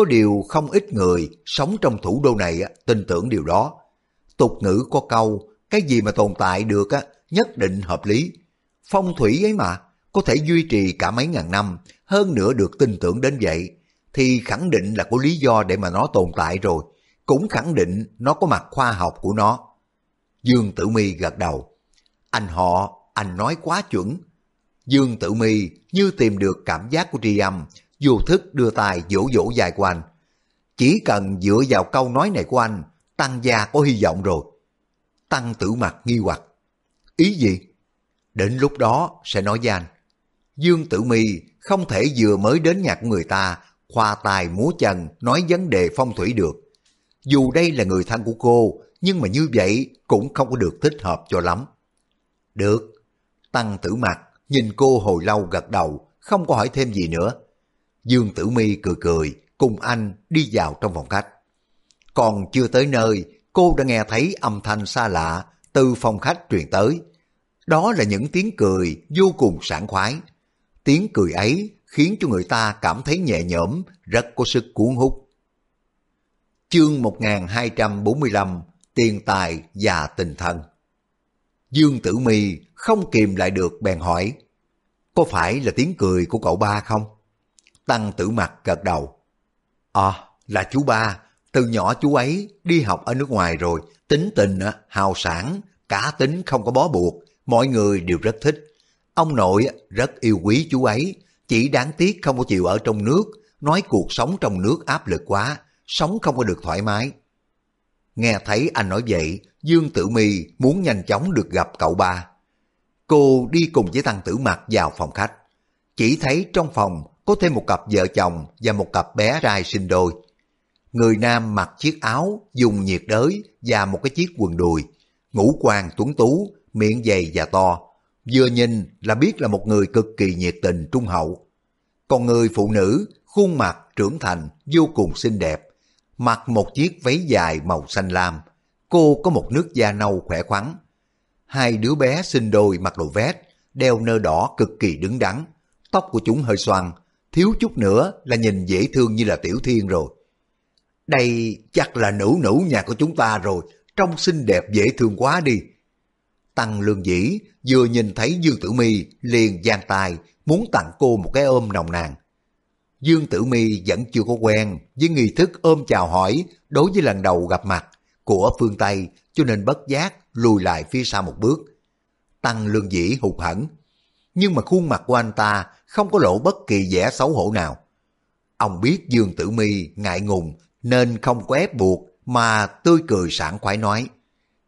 Có điều không ít người sống trong thủ đô này tin tưởng điều đó. Tục ngữ có câu, cái gì mà tồn tại được á, nhất định hợp lý. Phong thủy ấy mà, có thể duy trì cả mấy ngàn năm, hơn nữa được tin tưởng đến vậy, thì khẳng định là có lý do để mà nó tồn tại rồi, cũng khẳng định nó có mặt khoa học của nó. Dương Tử Mi gật đầu. Anh họ, anh nói quá chuẩn. Dương Tử Mi như tìm được cảm giác của tri âm, vô thức đưa tài vỗ vỗ dài của anh. Chỉ cần dựa vào câu nói này của anh, Tăng gia có hy vọng rồi. Tăng tử mặt nghi hoặc. Ý gì? Đến lúc đó sẽ nói với anh. Dương Tử Mi không thể vừa mới đến nhà của người ta khoa tài múa chân nói vấn đề phong thủy được. Dù đây là người thân của cô, nhưng mà như vậy cũng không có được thích hợp cho lắm. Được. Tăng tử mặt nhìn cô hồi lâu gật đầu, không có hỏi thêm gì nữa. Dương Tử Mi cười cười, cùng anh đi vào trong phòng khách. Còn chưa tới nơi, cô đã nghe thấy âm thanh xa lạ từ phòng khách truyền tới. Đó là những tiếng cười vô cùng sảng khoái. Tiếng cười ấy khiến cho người ta cảm thấy nhẹ nhõm, rất có sức cuốn hút. Chương 1245 Tiền tài và tình thân Dương Tử Mi không kìm lại được bèn hỏi Có phải là tiếng cười của cậu ba không? Tăng tử mặt gật đầu. À là chú ba. Từ nhỏ chú ấy đi học ở nước ngoài rồi. Tính tình hào sản Cả tính không có bó buộc. Mọi người đều rất thích. Ông nội rất yêu quý chú ấy. Chỉ đáng tiếc không có chịu ở trong nước, nói cuộc sống trong nước áp lực quá, sống không có được thoải mái. Nghe thấy anh nói vậy, Dương Tử Mi muốn nhanh chóng được gặp cậu ba. Cô đi cùng với Tăng Tử mặt vào phòng khách. Chỉ thấy trong phòng có thêm một cặp vợ chồng và một cặp bé trai sinh đôi. Người nam mặc chiếc áo dùng nhiệt đới và một cái chiếc quần đùi, ngũ quan tuấn tú, miệng dày và to, vừa nhìn là biết là một người cực kỳ nhiệt tình trung hậu. Còn người phụ nữ, khuôn mặt trưởng thành, vô cùng xinh đẹp, mặc một chiếc váy dài màu xanh lam, cô có một nước da nâu khỏe khoắn. Hai đứa bé sinh đôi mặc đồ vest, đeo nơ đỏ cực kỳ đứng đắn, tóc của chúng hơi xoăn, thiếu chút nữa là nhìn dễ thương như là tiểu thiên rồi. Đây chắc là nữ nữ nhà của chúng ta rồi, trông xinh đẹp dễ thương quá đi. Tăng lương dĩ vừa nhìn thấy Dương Tử Mi liền giang tay muốn tặng cô một cái ôm nồng nàn. Dương Tử Mi vẫn chưa có quen với nghi thức ôm chào hỏi đối với lần đầu gặp mặt của phương Tây cho nên bất giác lùi lại phía sau một bước. Tăng lương dĩ hụt hẫng nhưng mà khuôn mặt của anh ta không có lộ bất kỳ vẻ xấu hổ nào. Ông biết Dương Tử Mi ngại ngùng nên không có ép buộc mà tươi cười sảng khoái nói.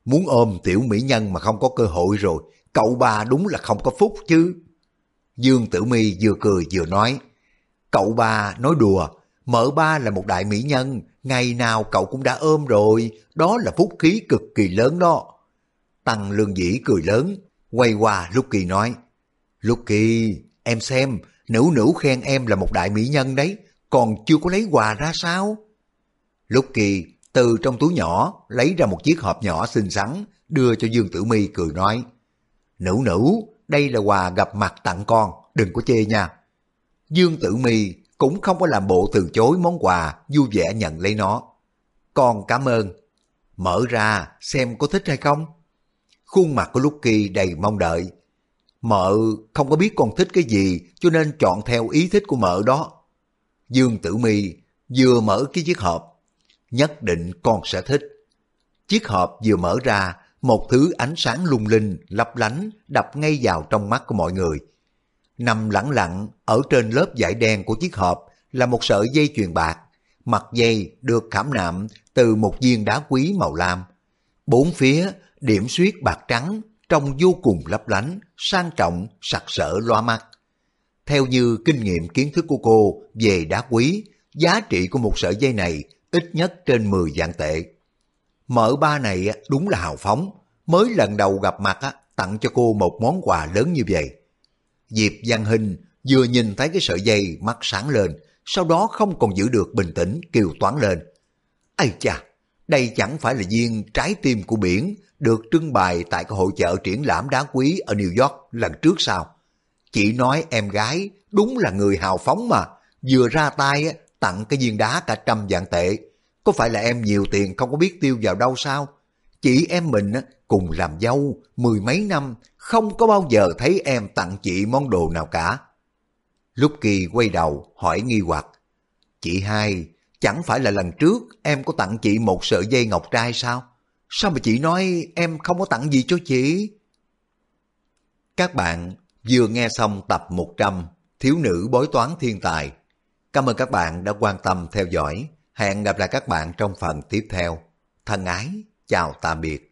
Muốn ôm tiểu mỹ nhân mà không có cơ hội rồi, cậu ba đúng là không có phúc chứ. Dương Tử Mi vừa cười vừa nói, cậu ba nói đùa, mợ ba là một đại mỹ nhân, ngày nào cậu cũng đã ôm rồi, đó là phúc khí cực kỳ lớn đó. Tăng lương dĩ cười lớn, quay qua Lucky nói, Lucky, em xem, nữ nữ khen em là một đại mỹ nhân đấy, còn chưa có lấy quà ra sao? lúc kỳ từ trong túi nhỏ lấy ra một chiếc hộp nhỏ xinh xắn, đưa cho Dương Tử Mi cười nói, Nữ nữ, đây là quà gặp mặt tặng con, đừng có chê nha. Dương Tử Mi cũng không có làm bộ từ chối món quà, vui vẻ nhận lấy nó. Con cảm ơn. Mở ra xem có thích hay không. Khuôn mặt của Lucky đầy mong đợi. Mợ không có biết con thích cái gì cho nên chọn theo ý thích của mợ đó. Dương Tử Mi vừa mở cái chiếc hộp. Nhất định con sẽ thích. Chiếc hộp vừa mở ra một thứ ánh sáng lung linh, lấp lánh đập ngay vào trong mắt của mọi người. Nằm lẳng lặng ở trên lớp vải đen của chiếc hộp là một sợi dây chuyền bạc, mặt dây được khảm nạm từ một viên đá quý màu lam. Bốn phía điểm xuyết bạc trắng trông vô cùng lấp lánh, sang trọng, sặc sỡ loa mắt. Theo như kinh nghiệm kiến thức của cô về đá quý, giá trị của một sợi dây này ít nhất trên 10 vạn tệ. Mở ba này đúng là hào phóng, mới lần đầu gặp mặt tặng cho cô một món quà lớn như vậy. Diệp Văn Hình vừa nhìn thấy cái sợi dây mắt sáng lên, sau đó không còn giữ được bình tĩnh kêu toán lên. Ây cha, đây chẳng phải là viên trái tim của biển được trưng bày tại cái hội chợ triển lãm đá quý ở New York lần trước sao? Chị nói em gái đúng là người hào phóng mà, vừa ra tay tặng cái viên đá cả trăm vạn tệ. Có phải là em nhiều tiền không có biết tiêu vào đâu sao? Chị em mình cùng làm dâu mười mấy năm, không có bao giờ thấy em tặng chị món đồ nào cả. Lúc Kỳ quay đầu hỏi nghi hoặc, chị hai, chẳng phải là lần trước em có tặng chị một sợi dây ngọc trai sao? Sao mà chị nói em không có tặng gì cho chị? Các bạn vừa nghe xong tập 100 Thiếu nữ bói toán thiên tài. Cảm ơn các bạn đã quan tâm theo dõi. Hẹn gặp lại các bạn trong phần tiếp theo. Thân ái, chào tạm biệt.